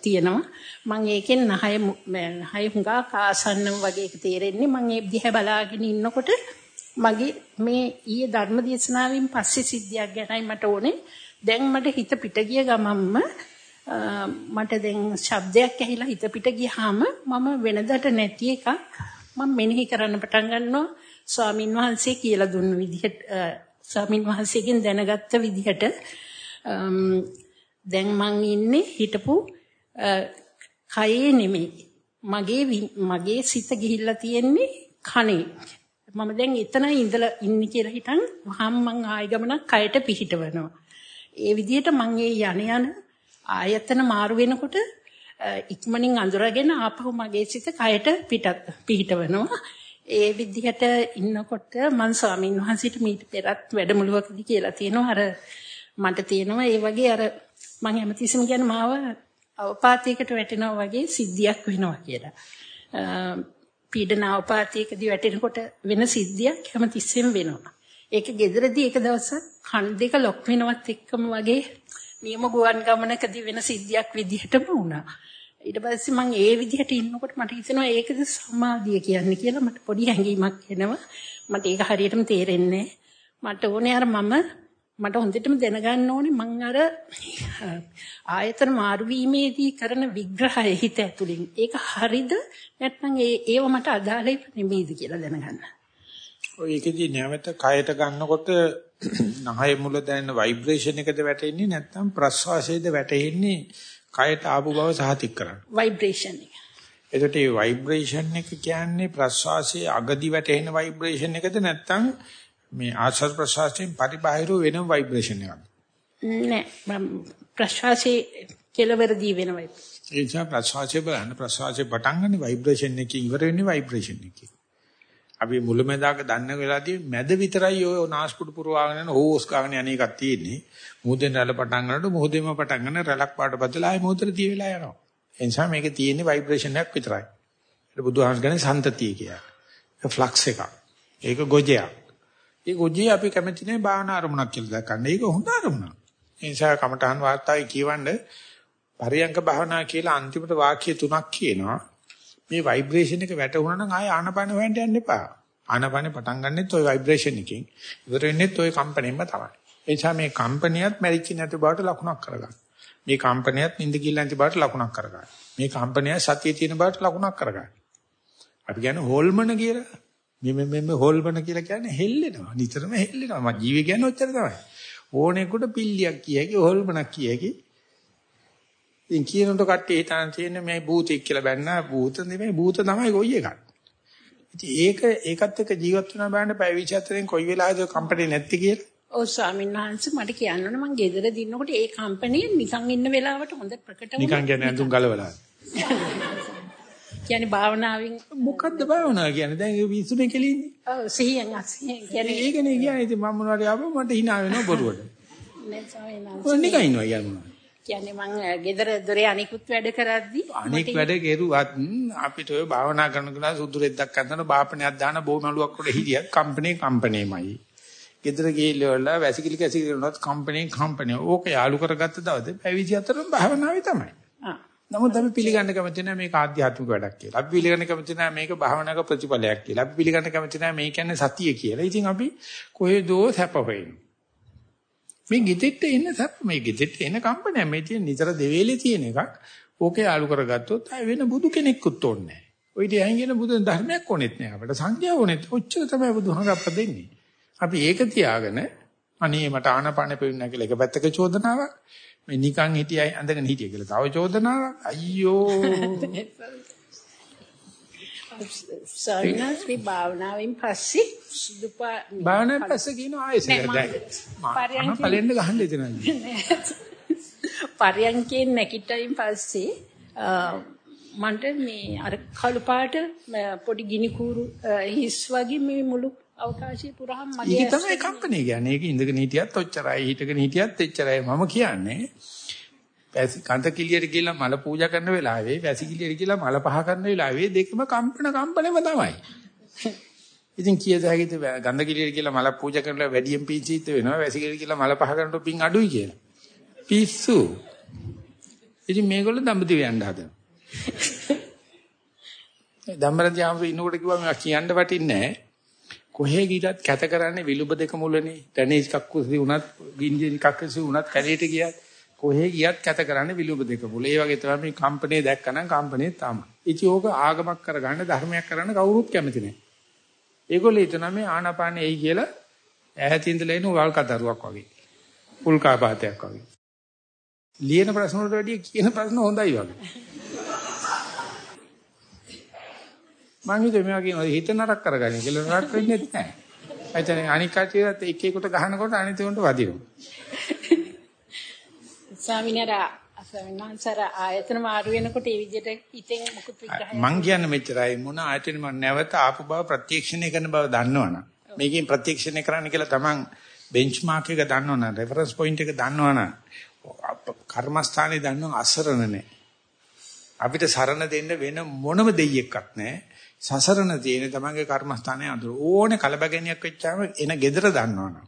තියෙනවා. මම ඒකෙන් නහය නහය හුඟා ආසන්න වගේ තේරෙන්නේ මම ඒ දිහා බලාගෙන ඉන්නකොට මගේ මේ ඊයේ ධර්ම දේශනාවෙන් පස්සේ සිද්ධියක් ගැනයි මට ඕනේ. දැන් මට හිත පිට ගිය ගමන්ම මට දැන් ශබ්දයක් ඇහිලා හිත පිට ගියාම මම වෙනදට නැති එකක් මම මෙනෙහි කරන්න පටන් ගන්නවා ස්වාමින් වහන්සේ කියලා දුන්න විදිහට ස්වාමින් වහන්සේගෙන් දැනගත්ත විදිහට දැන් මං ඉන්නේ හිටපු කයේ නෙමෙයි. මගේ මගේ සිත ගිහිල්ලා තියෙන්නේ කනේ. මම දැන් එතන ඉඳලා ඉන්නේ කියලා හිතන් වහම් මං ආය ගමනක් කයට පිහිටවනවා. ඒ විදිහට මං ඒ යන යන ආයතන මාරු වෙනකොට ඉක්මනින් අඳුරගෙන ආපහු මගේ සිත කයට පිටත් පිහිටවනවා. ඒ විදිහට ඉන්නකොට මම ස්වාමීන් වහන්සේට මීට පෙරත් වැඩමුළුවකදී කියලා තියෙනවා අර මට තියෙනවා ඒ වගේ අර මම හැමතිස්සෙම කියන්නේ මාව අවපාතයකට වැටෙනවා වගේ සිද්ධියක් වෙනවා කියලා. පීඩන අවපාතයකදී වැටෙනකොට වෙන සිද්ධියක් හැමතිස්සෙම වෙනවා. ඒක gederදී එක දවසක් කන් දෙක ලොක් වෙනවත් එක්කම වගේ නියම ගුවන් ගමනකදී වෙන සිද්ධියක් විදිහටම වුණා. ඊට පස්සේ මම ඒ විදිහට ඉන්නකොට මට හිතෙනවා ඒකද සමාධිය කියන්නේ කියලා මට පොඩි හැඟීමක් එනවා. මට ඒක හරියටම තේරෙන්නේ මට ඕනේ අර මම මට හොඳටම දැනගන්න ඕනේ මං අර ආයතන මාරු වීමේදී කරන විග්‍රහය හිත ඇතුලින් ඒක හරිද නැත්නම් ඒ ඒව මට අදාළ නෙමෙයිද කියලා දැනගන්න. ඔය ඒකෙදි නැවත කයට ගන්නකොට නහය මුල දැනෙන ভাইබ්‍රේෂන් එකද වැටෙන්නේ නැත්නම් ප්‍රස්වාසයේද වැටෙන්නේ කයට ආපු බව සහතික කරන්න. ভাইබ්‍රේෂන් එක. එතකොට මේ ভাইබ්‍රේෂන් එක කියන්නේ ප්‍රස්වාසයේ අගදි වැටෙන ভাইබ්‍රේෂන් එකද නැත්නම් මේ ආශ්වාස ප්‍රශ්වාසයෙන් පරිබාහිර වෙන ভাইබ්‍රේෂන් එකක්ද? නෑ ප්‍රශ්වාසයේ කෙලවරදී වෙන ভাইබ්‍රේෂන්. ඒ නිසා ප්‍රශ්වාසයේ බලන්න ප්‍රශ්වාසයේ පටන් ගන්න ভাইබ්‍රේෂන් එකකින් ඉවර වෙන්නේ ভাইබ්‍රේෂන් එකකින්. අපි මුලමෙදාක දන්න වෙලාවදී මැද විතරයි ඔය නාස්පුඩු පුරවාගෙන යන හෝස් ගාගෙන යන එකක් තියෙන්නේ. මුහුදෙන් රැළ පටන් ගන්නකොට මුහුදෙම පටන් ගන්න රැළක් පාට බදලා ආයෙ මුහුදට තිය වෙලා යනවා. ඒ නිසා මේකේ තියෙන්නේ ভাইබ්‍රේෂන් එකක් විතරයි. ඒක බුදුහාමස් කියන්නේ සන්තතිය කියලා. ඒක ෆ්ලක්ස් එකක්. ඒක ගොජයක්. ඒ ගොජේ අපි කැමති නැහැ භාවනා අරමුණක් කියලා දක්වන්න. ඒක හොඳ අරමුණක්. ඒ නිසා කමඨහන් වාර්තාවේ කියවන්නේ පරියංක භාවනා කියලා අන්තිමට වාක්‍ය තුනක් කියනවා. මේ ভাইබ්‍රේෂන් එක වැටුණා නම් ආය ආනපන හොයන්න යන්න එපා. ආනපන පටන් ගන්නෙත් ওই ভাইබ්‍රේෂන් එකෙන්. ඉවර වෙන්නෙත් ওই කම්පණයෙන්ම තමයි. ඒ නිසා මේ කම්පනියත් මැරිච්ච නැති බවට ලකුණක් කරගන්න. මේ කම්පනියත් නිින්ද ගිල්ලා නැති බවට ලකුණක් කරගන්න. මේ කම්පනිය සතිය තියෙන බවට ලකුණක් කරගන්න. අපි කියන්නේ හොල්මන කියලා. මේ මේ මේ හොල්මන කියලා කියන්නේ හෙල්ලෙනවා. නිතරම හෙල්ලෙනවා. මා ජීවි කියන්නේ ඔච්චර තමයි. ඕනෙකට පිල්ලියක් කියකි හොල්මනක් කියකි ඉතින් කියනකොට කට්ටිය හිතාන තියෙන්නේ මේ භූතෙක් කියලා බැන්නා භූත නෙමෙයි භූත තමයි කොයි එකක්. ඉතින් ඒක ඒකත් එක්ක ජීවත් වෙනා බෑනේ පැය 24න් කොයි වෙලාවද කම්පැනි නැති කියලා. ඔව් ස්වාමීන් වහන්සේ මට කියන්න ඕන මං ගෙදර දිනනකොට ඒ කම්පැනි නිකන් ඉන්න වෙලාවට හොඳ ප්‍රකට වුණා. නිකන් කියන්නේ අඳුන් ගලවලා. කියන්නේ භාවනාවෙන් මොකද්ද භාවනාව කියන්නේ? දැන් ඒ විසුනේ කෙලින්නේ. ඔව් සිහියෙන් අසිහියෙන් කියන්නේ ඒකනේ කියන්නේ ඉතින් මම මොනවාරි ආවම මට hina වෙනවා බොරුවට. නෑ ස්වාමීන් වහන්සේ. නිකන් ඉන්නවා කියන්නේ. කියන්නේ මං ගෙදර දොරේ අනිකුත් වැඩ කරද්දී අනික් වැඩ කෙරුවත් අපිට ඔය භාවනා කරන කෙනා සුදු රෙද්දක් අතන බාපණයක් දාන බොමලුවක් උඩ හිටියත් කම්පැනි කම්පැනිමයි. ගෙදර ගිහිල්ලා වැසිකිලි කැසිකිලි වුණත් කම්පැනි කම්පැනි. ඕක යාලු කරගත්ත දවසේ පැවිදි අතරම භාවනාවේ තමයි. නමුත් අපි පිළිගන්න කැමති නැහැ මේක ආධ්‍යාත්මික වැඩක් කියලා. අපි පිළිගන්න කැමති නැහැ මේක භාවනාවක ප්‍රතිඵලයක් කියලා. අපි පිළිගන්න කැමති නැහැ මේ කියන්නේ සතිය කියලා. ඉතින් අපි කොහෙදෝ සැප හොයනවා. මේ ගෙදෙට්ට එන සැප මේ ගෙදෙට්ට එන කම්පැනි මේ තියෙන නිතර දෙවේලේ තියෙන එකක්. ඕකේ ආලු කරගත්තොත් ආය වෙන බුදු කෙනෙක්කුත් ඕනේ නැහැ. ඔය ඉතින් ඇහිගෙන බුදු ධර්මයක් ඕනෙත් නැහැ අපිට. සංඥා ඕනෙත්. ඔච්චර තමයි බුදුහාම අප දෙන්නේ. අපි ඒක තියාගෙන අනේ මට ආනපාන පෙවෙන්නේ නැහැ කියලා එක පැත්තක චෝදනාවක්. මේ නිකන් හිටියයි ඇඳගෙන හිටිය කියලා. තව චෝදනාවක්. අයියෝ. සර්ණස්රි භාවනාවෙන් පස්සේ සුදුපා භාවනාවෙන් පස්සේ කියන ආයෙසෙ දැන්. පලෙන්න ගහන්න එතනයි. පරියන්කේ නැකිටින් පස්සේ මන්ට මේ අර කළු පාට පොඩි ගිනි කූරු හිස් වගේ මේ මුළු අවකාශය පුරාම මගේ ඒක තමයි කම්පැනි කියන්නේ. ඒක ඉඳගෙන හිටියත් ඔච්චරයි, හිටගෙන හිටියත් එච්චරයි. මම කියන්නේ කන්ද කිලියට ගිහලා මල පූජා කරන වෙලාවේ වැසි කිලියට ගිහලා මල පහ කරන වෙලාවේ දෙකම කම්පන කම්පනෙම තමයි. ඉතින් කීයද හැකිද ගන්ද කිලියට ගිහලා මල පූජා කරලා වැඩියෙන් පිංචිත වෙනවා වැසි කිලියට ගිහලා මල පහ කරනකොට පිං අඩුයි කියලා. පිස්සු. ඉතින් මේගොල්ලෝ දඹදිව යන්න හදනවා. ධම්මරජ ආමරු ඉන්නකොට කිව්වා මම කියන්න වටින්නේ නැහැ. කොහේ ගියත් කැත කරන්නේ විලුඹ දෙක මුලනේ. දැනේ එකක් කුසි වුණත්, ගින්ජි එකක් කුසි වුණත් කැලේට ගියත් කොහේ ගියත් කැත කරන්නේ විලුඹ දෙක මුල. ඒ වගේ තමයි මේ කම්පණය දැක්කනම් කම්පණය තමයි. ඉතින් ඕක ආගමක් කරගන්න ධර්මයක් කරන්න කවුරුත් කැමති නැහැ. ඒගොල්ලෝ හිතන මේ ආනාපානෙ එයි කියලා ඈත ඉඳලා එන වල් කතරුවක් වගේ. පුල්කාපාතයක් වගේ. ලියන ප්‍රශ්න වලට වැඩිය කියන ප්‍රශ්න හොඳයි වගේ. මං හිතුවේ මේවා කියනවා හිත නරක කරගන්න කියලා නරක වෙන්නේ නැහැ. එතන අනික් කටියට එක එකට ගහනකොට අනිත් උන්ට වදිනවා. ස්වාමිනාරා ස්වාමිනාන්සර ආයතන මාරු වෙනකොට ඒ විදිහට හිතෙන් මුකුත් විග්‍රහයක් මං කියන්නේ මෙච්චරයි. මොන ආයතන මම නැවත ආපු බව ප්‍රත්‍යක්ෂණය කරන බව දන්නවනම්. මේකෙන් ප්‍රත්‍යක්ෂණය කරන්න කියලා තමන් බෙන්ච්මාර්ක් එක දන්නවනම් රෙෆරන්ස් පොයින්ට් එක දන්නවනම් කර්මස්ථානේ දන්නව අසරණ නැහැ. අපිට සරණ දෙන්න වෙන මොනම දෙයක්වත් නැහැ. සසරණ තියෙන තමන්ගේ කර්මස්ථානයේ අඳුර. ඕනේ කලබගැනියක් වෙච්චාම එන gedara දන්නවනම්.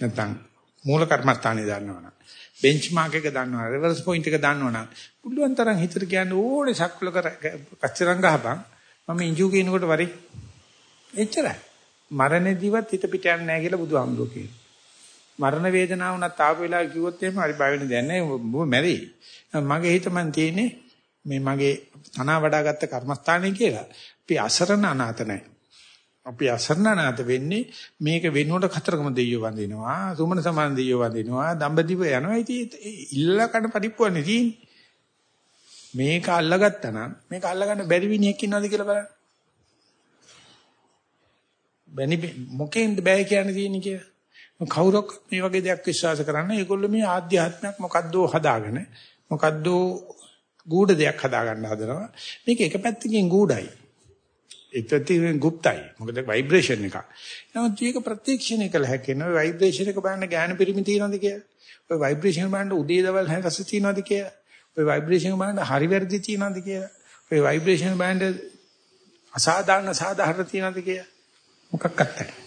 නැත්නම් මූල කර්මස්ථානේ දන්නවනම් බෙන්ච්මාර්ක් එක දන්නවනම් රිවර්ස් පොයින්ට් එක දන්නවනම් පුළුවන් තරම් හිතට කියන්නේ ඕනේ සක්වල කර කච්චරංග ගහපන් මම ඉන්ජු කියනකොට වරි. එච්චරයි. මරණදීවත් හිත පිට යන්නේ නැහැ කියලා බුදුහාමුදුරුවෝ කියනවා. මරණ වේදනාව උනත් ආපු වෙලාව කිව්වොත් එහෙම හරි බය වෙන දෙයක් නැහැ. ඔබ මැරෙයි මගේ හිත මන් තියෙන්නේ මේ මගේ තනවා වඩාගත්ත කර්මස්ථානය කියලා. අපි අසරණ අනාත නැහැ. අපි අසරණ අනාත වෙන්නේ මේක වෙනුවට කතරගම දෙයියෝ වඳිනවා, සුමන සමාන දෙයියෝ වඳිනවා, දඹදිව යනවා. ඉතින් ඉල්ල කන පරිප්පුවන්නේ තියෙන්නේ. මේක අල්ලගත්තා නම් මේක අල්ලගන්න බැරි විනියක් ඉන්නවද කියලා බලන්න. බැනි මොකෙන්ද බෑ කියන්නේ තියෙන්නේ කියලා. කවුරක් මේ වගේ දෙයක් විශ්වාස කරන්නේ ඒගොල්ලෝ මේ ආධ්‍යාත්මයක් මොකද්දෝ හදාගෙන මොකද්දෝ ගූඪ දෙයක් හදාගන්න හදනවා. මේක එක පැත්තකින් ගූಢයි. ඒකතින් গুপ্তයි. මොකද ভাইබ්‍රේෂන් එක. නමුත් මේක ප්‍රත්‍යක්ෂණය කළ හැකි නෝ ভাইබ්‍රේෂන් එක බලන්න ඥාන පිරිමි තියනවද කියලා. ඔය ভাইබ්‍රේෂන් බලන්න උදේ දවල් හැරස තියනවද කියලා. ඔය ভাইබ්‍රේෂන් බලන්න හරි වැරදි තියනවද කියලා. ඔය ভাইබ්‍රේෂන් බලන්න අසාධාරණ සාධාරණ තියනවද කියලා. මොකක්වත් නැහැ.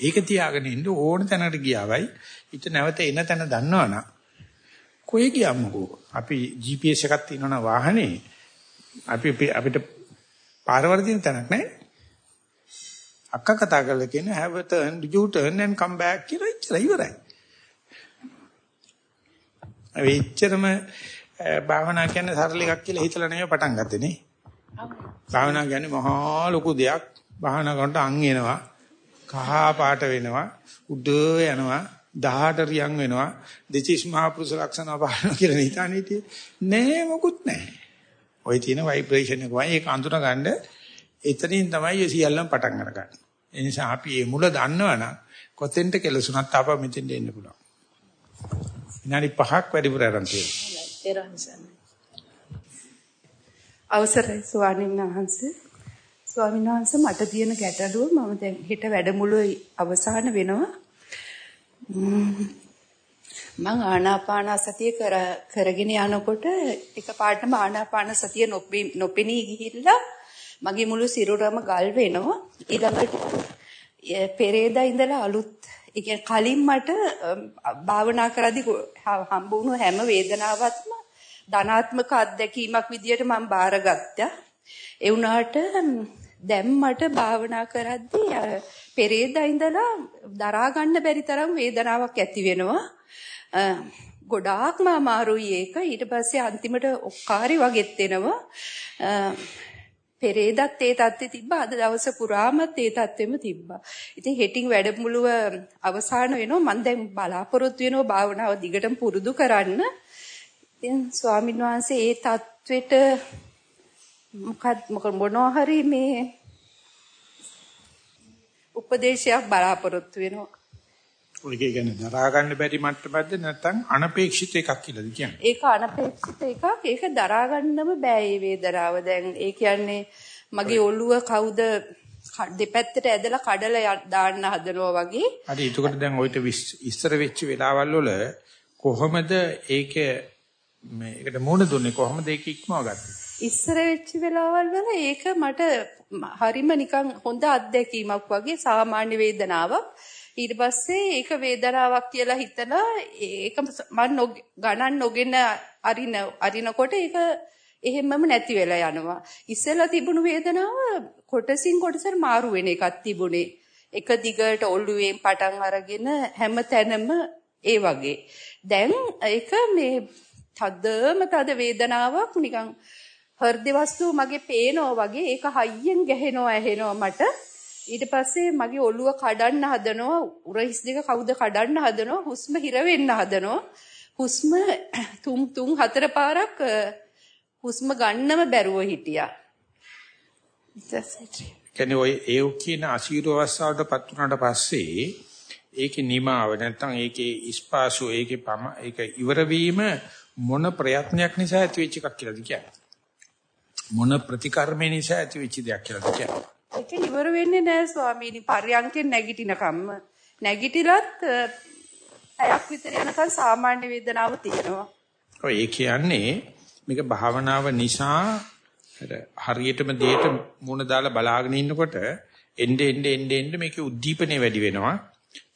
ඒක තියාගෙන ඉන්න ඕන තැනකට ගියාවයි ඊට නැවත එන තැන දන්නවනම් කොයි ගියම්කෝ අපි GPS එකක් තියෙනවනම් වාහනේ අපි අපිට පාරවල් දින තැනක් නැහැ. අක්කා කතා කරලා කියන have a turn you turn and come back කියලා ඉච්චර ඉවරයි. ඒ ඉච්චරම භාවනා කියන්නේ සරල එකක් කියලා හිතලා නෙවෙයි පටන් ගත්තේ නේ. භාවනා කියන්නේ මහා ලොකු දෙයක්. භාවනා කරනකොට අං එනවා. කහ පාට වෙනවා. උඩ යනවා. 18 රියන් වෙනවා. දෙචිස් මහා පුරුෂ ලක්ෂණ පාන කියලා හිතන්නේ නෑ මොකුත් නෑ. ওই තියෙන ভাইබ්‍රේෂන් එක වයි ඒක අඳුනගන්න එතනින් තමයි ඒ සියල්ලම පටන් ගන්න. ඒ නිසා අපි මේ මුල දන්නවනම් කොතෙන්ට කෙලසුණත් ආපහු මෙතෙන්ට එන්න පුළුවන්. විනාඩි 5ක් වැඩිපුර ආරම්භ තියෙනවා. අවසරයි ස්වාමීන් වහන්සේ. ස්වාමීන් වහන්සේ මට තියෙන ගැටලුව මම දැන් හෙට වැඩමුළුවේ අවසාන වෙනවා. මම ආනාපාන සතිය කර කරගෙන යනකොට එකපාරටම ආනාපාන සතිය නොපෙනී ගිහිල්ලා මගේ මුළු සිරුරම ගල් වෙනවා. ඊළඟට පෙරේදා ඉඳලා අලුත් ඒ කලින් මට භාවනා කරද්දී හම්බ වුණු හැම වේදනාවක්ම ධනාත්මක අත්දැකීමක් විදියට මම බාරගත්තා. ඒ වුණාට දැන් මට භාවනා කරද්දී පෙරේදා ඉඳලා දරා ගන්න බැරි තරම් වේදනාවක් ඇති වෙනවා. ගොඩාක්ම අමාරුයි ඒක. ඊට පස්සේ අන්තිමට ඔක්කාරි වගෙත් එනවා. පෙරේදත් ඒ தත්ත්වෙ තිබ්බා අද දවස පුරාමත් ඒ தත්ත්වෙම තිබ්බා. ඉතින් හෙටින් වැඩමුළුව අවසන් වෙනවා මම දැන් බලාපොරොත්තු වෙනවා භාවනාව දිගටම පුරුදු කරන්න. ඉතින් ස්වාමින්වහන්සේ ඒ தත්ත්වෙට මොකක් මොනවා හරි මේ උපදේශයක් බලාපොරොත්තු වෙනවා. ඔය කියන්නේ දරා ගන්න බැරි මට්ටමක්ද නැත්නම් අනපේක්ෂිත එකක් කියලාද කියන්නේ? ඒක අනපේක්ෂිත එකක්. ඒක දරා ගන්නම බෑ මේ වේදනාව. දැන් ඒ කියන්නේ මගේ ඔළුව කවුද දෙපැත්තට ඇදලා කඩලා දාන්න හදනවා වගේ. හරි එතකොට දැන් ඔයිට ඉස්සර වෙච්ච වෙලාවල් වල කොහොමද ඒක මේ ඒකට මුණ දුන්නේ කොහොමද ඒක ඉක්මව ගත්තේ? ඉස්සර වෙච්ච වෙලාවල් වල ඒක මට හරිම නිකන් හොඳ අත්දැකීමක් වගේ සාමාන්‍ය වේදනාවක්. ඊට පස්සේ ඒක වේදනාවක් කියලා හිතලා ඒක මම ගණන් නොගෙන අරින අරිනකොට ඒක එහෙමම නැති වෙලා යනවා. ඉස්සෙල්ලා තිබුණු වේදනාව කොටසින් කොටසට මාරු වෙන එකක් තිබුණේ. එක දිගට ඔළුවෙන් පටන් අරගෙන හැම තැනම ඒ වගේ. දැන් ඒක මේ තදම තද වේදනාවක් නිකන් හෘද වස්තුව මගේ පේනවා වගේ ඒක හයියෙන් ගැහෙනවා ඇහෙනවා මට. ඊට පස්සේ මගේ ඔළුව කඩන්න හදනවා උරහිස් දෙක කවුද කඩන්න හදනවා හුස්ම හිර වෙන්න හදනවා. හුස්ම තුන් තුන් හතර පාරක් හුස්ම ගන්නම බැරුව හිටියා. කියන්නේ ඔය ඒ කියන අසීරු අවස්ථාවටපත් වුණාට පස්සේ ඒකේ නිමාව නැත්නම් ඒකේ ස්පාසු ඒකේ පම ඒක ඉවර වීම මොන ප්‍රයත්නයක් නිසා ඇතිවෙච්ච එකක් කියලාද කියන්නේ? මොන ප්‍රතිකර්මය නිසා ඇතිවෙච්ච දෙයක් කියලාද කියන්නේ? ඒක ඉවර වෙන්නේ නැහැ ස්වාමීනි. පර්යංකෙන් නැගිටිනකම්ම. නැගිටිලත් ඇයක් විතර යනකම් සාමාන්‍ය වේදනාව තියෙනවා. ඔය ඒ කියන්නේ මේක භාවනාව නිසා හරියටම දෙයට මුණ දාලා බලාගෙන ඉන්නකොට එnde ende ende ende මේකේ උද්දීපනය වැඩි වෙනවා.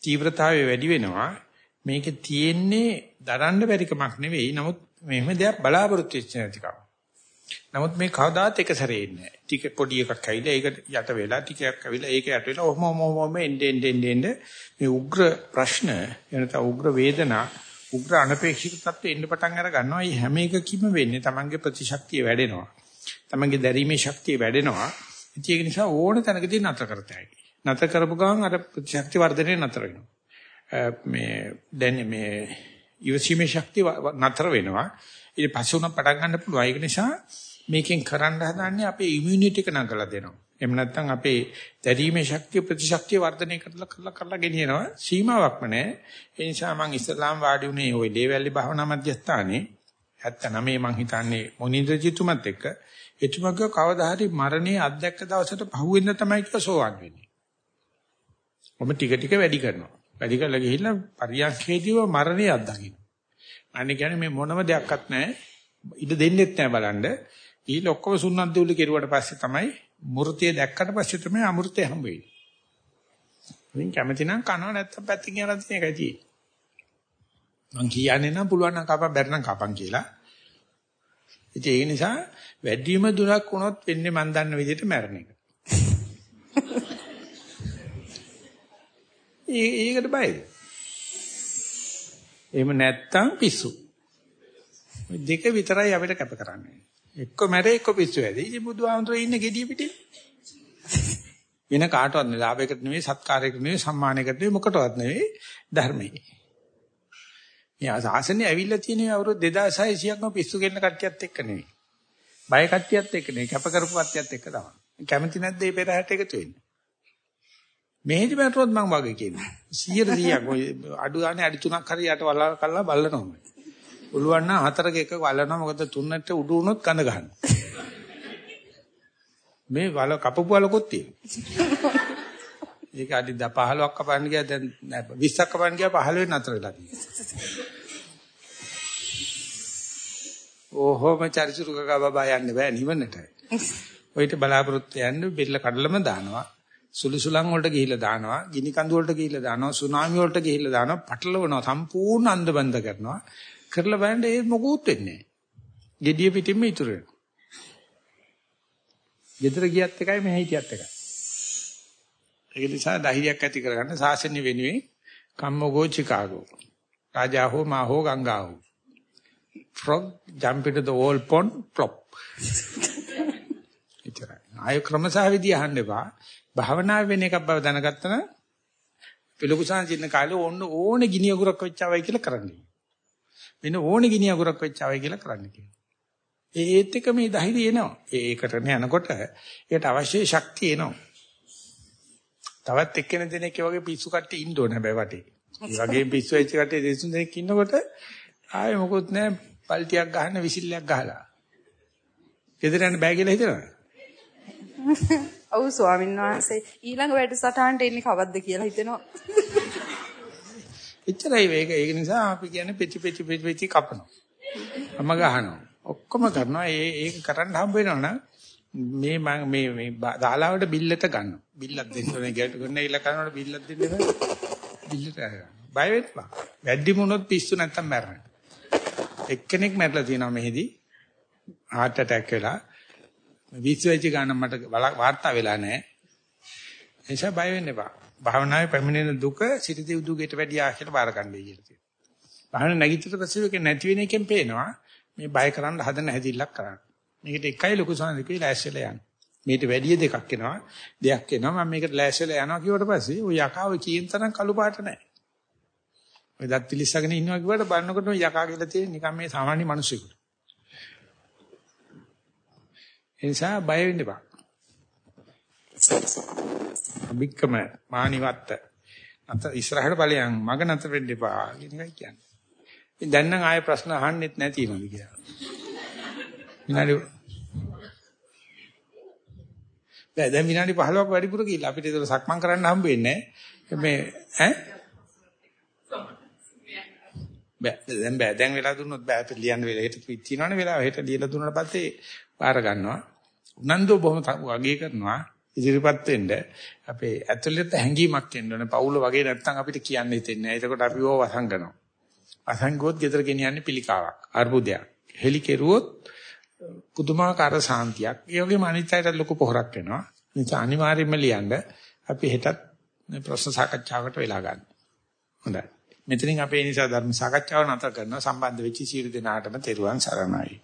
තීව්‍රතාවය වැඩි වෙනවා. මේකේ තියෙන්නේ දරන්න බැරිකමක් නෙවෙයි. නමුත් මෙහෙම දෙයක් බලාපොරොත්තු වෙච්ච නැතිකම නමුත් මේ කවදාත් එක සැරේ ඉන්නේ නැහැ ටික පොඩි එකක් ඇවිල්ලා ඒක යට වෙලා ටිකක් ඇවිල්ලා ඒක යට වෙලා ඔහොම ඔහොම ඔහොම එnde ende ende ende මේ උග්‍ර ප්‍රශ්න එනත උග්‍ර වේදනා උග්‍ර අනපේක්ෂිත තත්ත්වෙ එන්න පටන් අර ගන්නවා. මේ හැම එකකින්ම වෙන්නේ තමන්ගේ ප්‍රතිශක්තිය වැඩෙනවා. තමන්ගේ දැරීමේ ශක්තිය වැඩෙනවා. ඒක නිසා ඕන තැනකදී නතර කරතයි. නතර කරපු ගමන් අර ප්‍රතිශක්ති වර්ධනය නතර වෙනවා. මේ දැන් මේ ඉවසීමේ ශක්තිය නතර වෙනවා. ඊට පස්සේ උන පටන් ගන්න පුළුවන්. ඒක නිසා මේකෙන් කරන්න හදන්නේ අපේ ඉමුනිටි එක නගලා දෙනවා. එහෙම නැත්නම් අපේ දැරීමේ ශක්තිය ප්‍රතිශක්තිය වර්ධනය කරලා කරලා කරලා ගෙනියනවා සීමාවක්ම නැහැ ඒ නිසා මම ඉස්ලාම් වාඩි උනේ ওই දේවැල්ලි භාවනා මධ්‍යස්ථානේ 79 මං හිතන්නේ මොනින්ද්‍රජිතුමත් එක්ක එතුමග කවදා හරි මරණයේ අත්දැක්ක දවසට පහුවෙන්න තමයි කියලා සෝවන් වෙන්නේ. ඔබ ටික ටික වැඩි කරනවා. වැඩි කරලා ගිහිල්ලා පරියන්ඛේදීව මරණයේ අත්දකින්න. අනේ කියන්නේ මේ මොනම දෙයක්වත් නැහැ. ඉඩ දෙන්නෙත් නැහැ බලන්න. ඊළ ඔක්කොම සුන්නත් දෙවුලි කෙරුවට පස්සේ තමයි මූර්තිය දැක්කට පස්සේ තමයි අමෘතය හම්බ වෙන්නේ. ඉතින් කැමති නම් කනවා නැත්තම් පැත්තකින් යනවා තියෙන එකයි තියෙන්නේ. මං කියන්නේ නම් පුළුවන් නම් කපන් බැරි නම් කපන් කියලා. ඉතින් ඒ නිසා වැඩිම දුරක් වුණොත් වෙන්නේ මන් දන්න විදිහට මැරෙන එක. ඒකට බයද? එහෙම නැත්තම් පිස්සු. දෙක විතරයි අපිට කැප කරන්නේ. එක්ක මැරේ එක්ක පිස්සු ඇද. ඉතින් බුදුහාමුදුරේ ඉන්නේ gediya පිටේ. වෙන කාටවත් නෙවෙයි ලාභයකට නෙවෙයි සත්කාරයකට නෙවෙයි සම්මානයකට නෙවෙයි මොකටවත් නෙවෙයි ධර්මයේ. මේ ආසන්නේ ඇවිල්ලා තියෙන අවුරුදු 2600ක්ම පිස්සු ගෙන්න කට්ටියත් එක්ක නෙවෙයි. බය කට්ටියත් එක්ක නෙවෙයි කැප කරපු කට්ටියත් එක්ක තමයි. කැමති නැද්ද මේ පෙරහැරට එකතු වෙන්න? මෙහෙදි බැලුවොත් මම වගේ කියනවා. 100 100ක් ඔය අඩු ගානේ අඩි තුනක් හරි යට වලලා කල්ලා බල්ලනවා. පුළුවන් නම් හතරක එක වලනවා මොකද තුනට උඩු වුණොත් කඳ ගන්න. මේ වල කපපු වලකුත් තියෙනවා. ඒක අඩි 15ක් කපන්න ගියා දැන් 20ක් කපන්න ගියා 15 වෙන අතර වෙලා තියෙනවා. ඕහොම චරිචුරුක ගබබා යන්න බෑ නිවන්නට. ඔయిత බලාපොරොත්තු යන්න බෙල්ල කඩලම දානවා. සුළුසුලන් වලට ගිහිල්ලා දානවා, ගිනි කඳු වලට ගිහිල්ලා දානවා, සුනාමි වලට ගිහිල්ලා දානවා, පටලවනවා, සම්පූර්ණ අන්ධබන්ද කරනවා. කරලා බලන්න ඒ මොකුත් වෙන්නේ නැහැ. gediya pitimම ඉතුරු වෙනවා. ගෙදර ගියත් එකයි මෙහි හිටියත් එකයි. ඒක නිසා ධෛර්යයක් ඇති කරගන්න සාසන්‍ය වෙනුවෙන් කම්මගෝ චිකාගෝ. රාජා හෝ මා හෝ ගංගා හෝ. frog jump into the old pond plop. ඉතරයි. ආය ක්‍රමසහ විදිය අහන්න එපා. භාවනා වෙන එකක් බව දැනගත්තා නම් පිළිකුසන් චින්න කාලේ ඕන ඕනේ ගිනි අගුරක් වෙච්චවයි කියලා කරන්නේ. වෙන ඕනේ ගිනි අගුරක් වෙච්චවයි කියලා කරන්න කියනවා. ඒත් එක මේ ධෛර්යය එනවා. ඒකට යනකොට ඒකට අවශ්‍ය ශක්තිය එනවා. තවත් එක්කෙනෙක් දෙනෙක් වගේ පිස්සු කට්ටිය ඉන්න ඕන හැබැයි වටේ. ඒ වගේ පිස්සු වෙච්ච කට්ටිය දෙසුන් දෙනෙක් ඉන්නකොට ආයේ මොකුත් නැහැ පල්ටියක් ගහන්න විසිල්ලයක් ගහලා. ගෙදර යන්න බෑ කියලා හිතනවා. ඔව් ස්වාමීන් වහන්සේ ඊළඟ වැඩසටහනට එන්නේ කවද්ද කියලා හිතෙනවා. එච්චරයි මේක. ඒක නිසා අපි කියන්නේ පෙති පෙති පෙති පෙති කපනවා. අම ගහනවා. ඔක්කොම කරනවා. ඒ ඒක කරන්න හම්බ වෙනවනම් මේ මම මේ මේ දාලාවට බිල්ලට ගන්නවා. බිල්ලක් දෙන්න ඕනේ ගැට ගන්න ඉල කරනකොට බිල්ලක් දෙන්න ඕනේ. බිල්ලට ගන්නවා. බය වෙත්වා. වැඩි මොනොත් පිස්සු නැත්තම් මැරෙනවා. එක්කෙනෙක් මැරලා තියෙනවා මෙහෙදි. heart attack වෙලා. විශ්වවිද්‍ය ගන්න මට වාර්තා වෙලා නැහැ. ඒ නිසා බය වෙන්න එපා. භාවනාවේ පැමිණෙන දුක සිටිදී උදුගෙට වැඩියා කියලා බාර ගන්නයි කියලා තියෙනවා. භාවන නැගිටිට පස්සේ ඒක නැති වෙන එකෙන් පේනවා මේ බය කරන්න හදන හැදිල්ලක් කරන්න. මේකට එකයි ලොකු සාන්දිකේ ලෑස්තිලා යන්න. මේට වැඩි දෙකක් එනවා. දෙයක් එනවා මම මේකට ලෑස්තිලා යනවා කිව්වට පස්සේ ওই යකාව කීන තරම් කළු පාට නැහැ. ඔය දත් පිලිස්සගෙන ඉන්නවා කිව්වට බලනකොට යකා කියලා තියෙන නිකන් මේ සාමාන්‍ය මිනිස්සුෙකුට. ඒ නිසා බය වෙන්න එපා. අභික්කම මානිවත්ත අත ඉස්සරහට ඵලයන් මග නැතර වෙන්න එපා කියන එකයි කියන්නේ. ඉතින් දැන් නම් ආයෙ ප්‍රශ්න අහන්නෙත් නැති වෙනවද කියලා. විනාඩි දැන් දැන් විනාඩි 15ක් වැඩිපුර ගිහිල්ලා අපිට ඒක සක්මන් කරන්න හම්බ වෙන්නේ මේ ඈ බෑ දැන් බෑ දැන් වෙලා දුන්නොත් බෑ අපිට ලියන්න වෙලා හෙට තියෙනවනේ වෙලාව හෙට ලියලා දුන්නාට පස්සේ බාර ගන්නවා. උනන්දු බොහොම වගේ කරනවා. ඉදිරිපත් වෙන්න අපේ ඇතුළත හැංගීමක් එන්න ඕනේ. පවුල වගේ නැත්තම් අපිට කියන්න හිතෙන්නේ නැහැ. ඒකට අපි ඕව වසංගනවා. අසංගෝත් ගෙදර ගෙනියන්නේ පිළිකාවක් අර්බුදයක්. හෙලි කෙරුවොත් පුදුමාකාර සාන්තියක්. ඒ වගේම අනිත් අයට ලොකු පොහොරක් වෙනවා නිසා අනිවාර්යයෙන්ම ලියන්න අපි හෙටත් මේ ප්‍රශ්න සාකච්ඡාවකට වෙලා ගන්න. හොඳයි. මෙතනින් අපේ නිසා ධර්ම සාකච්ඡාව නතර කරනවා. සම්බන්ධ වෙච්ච සියලු දෙනාටම තෙරුවන් සරණයි.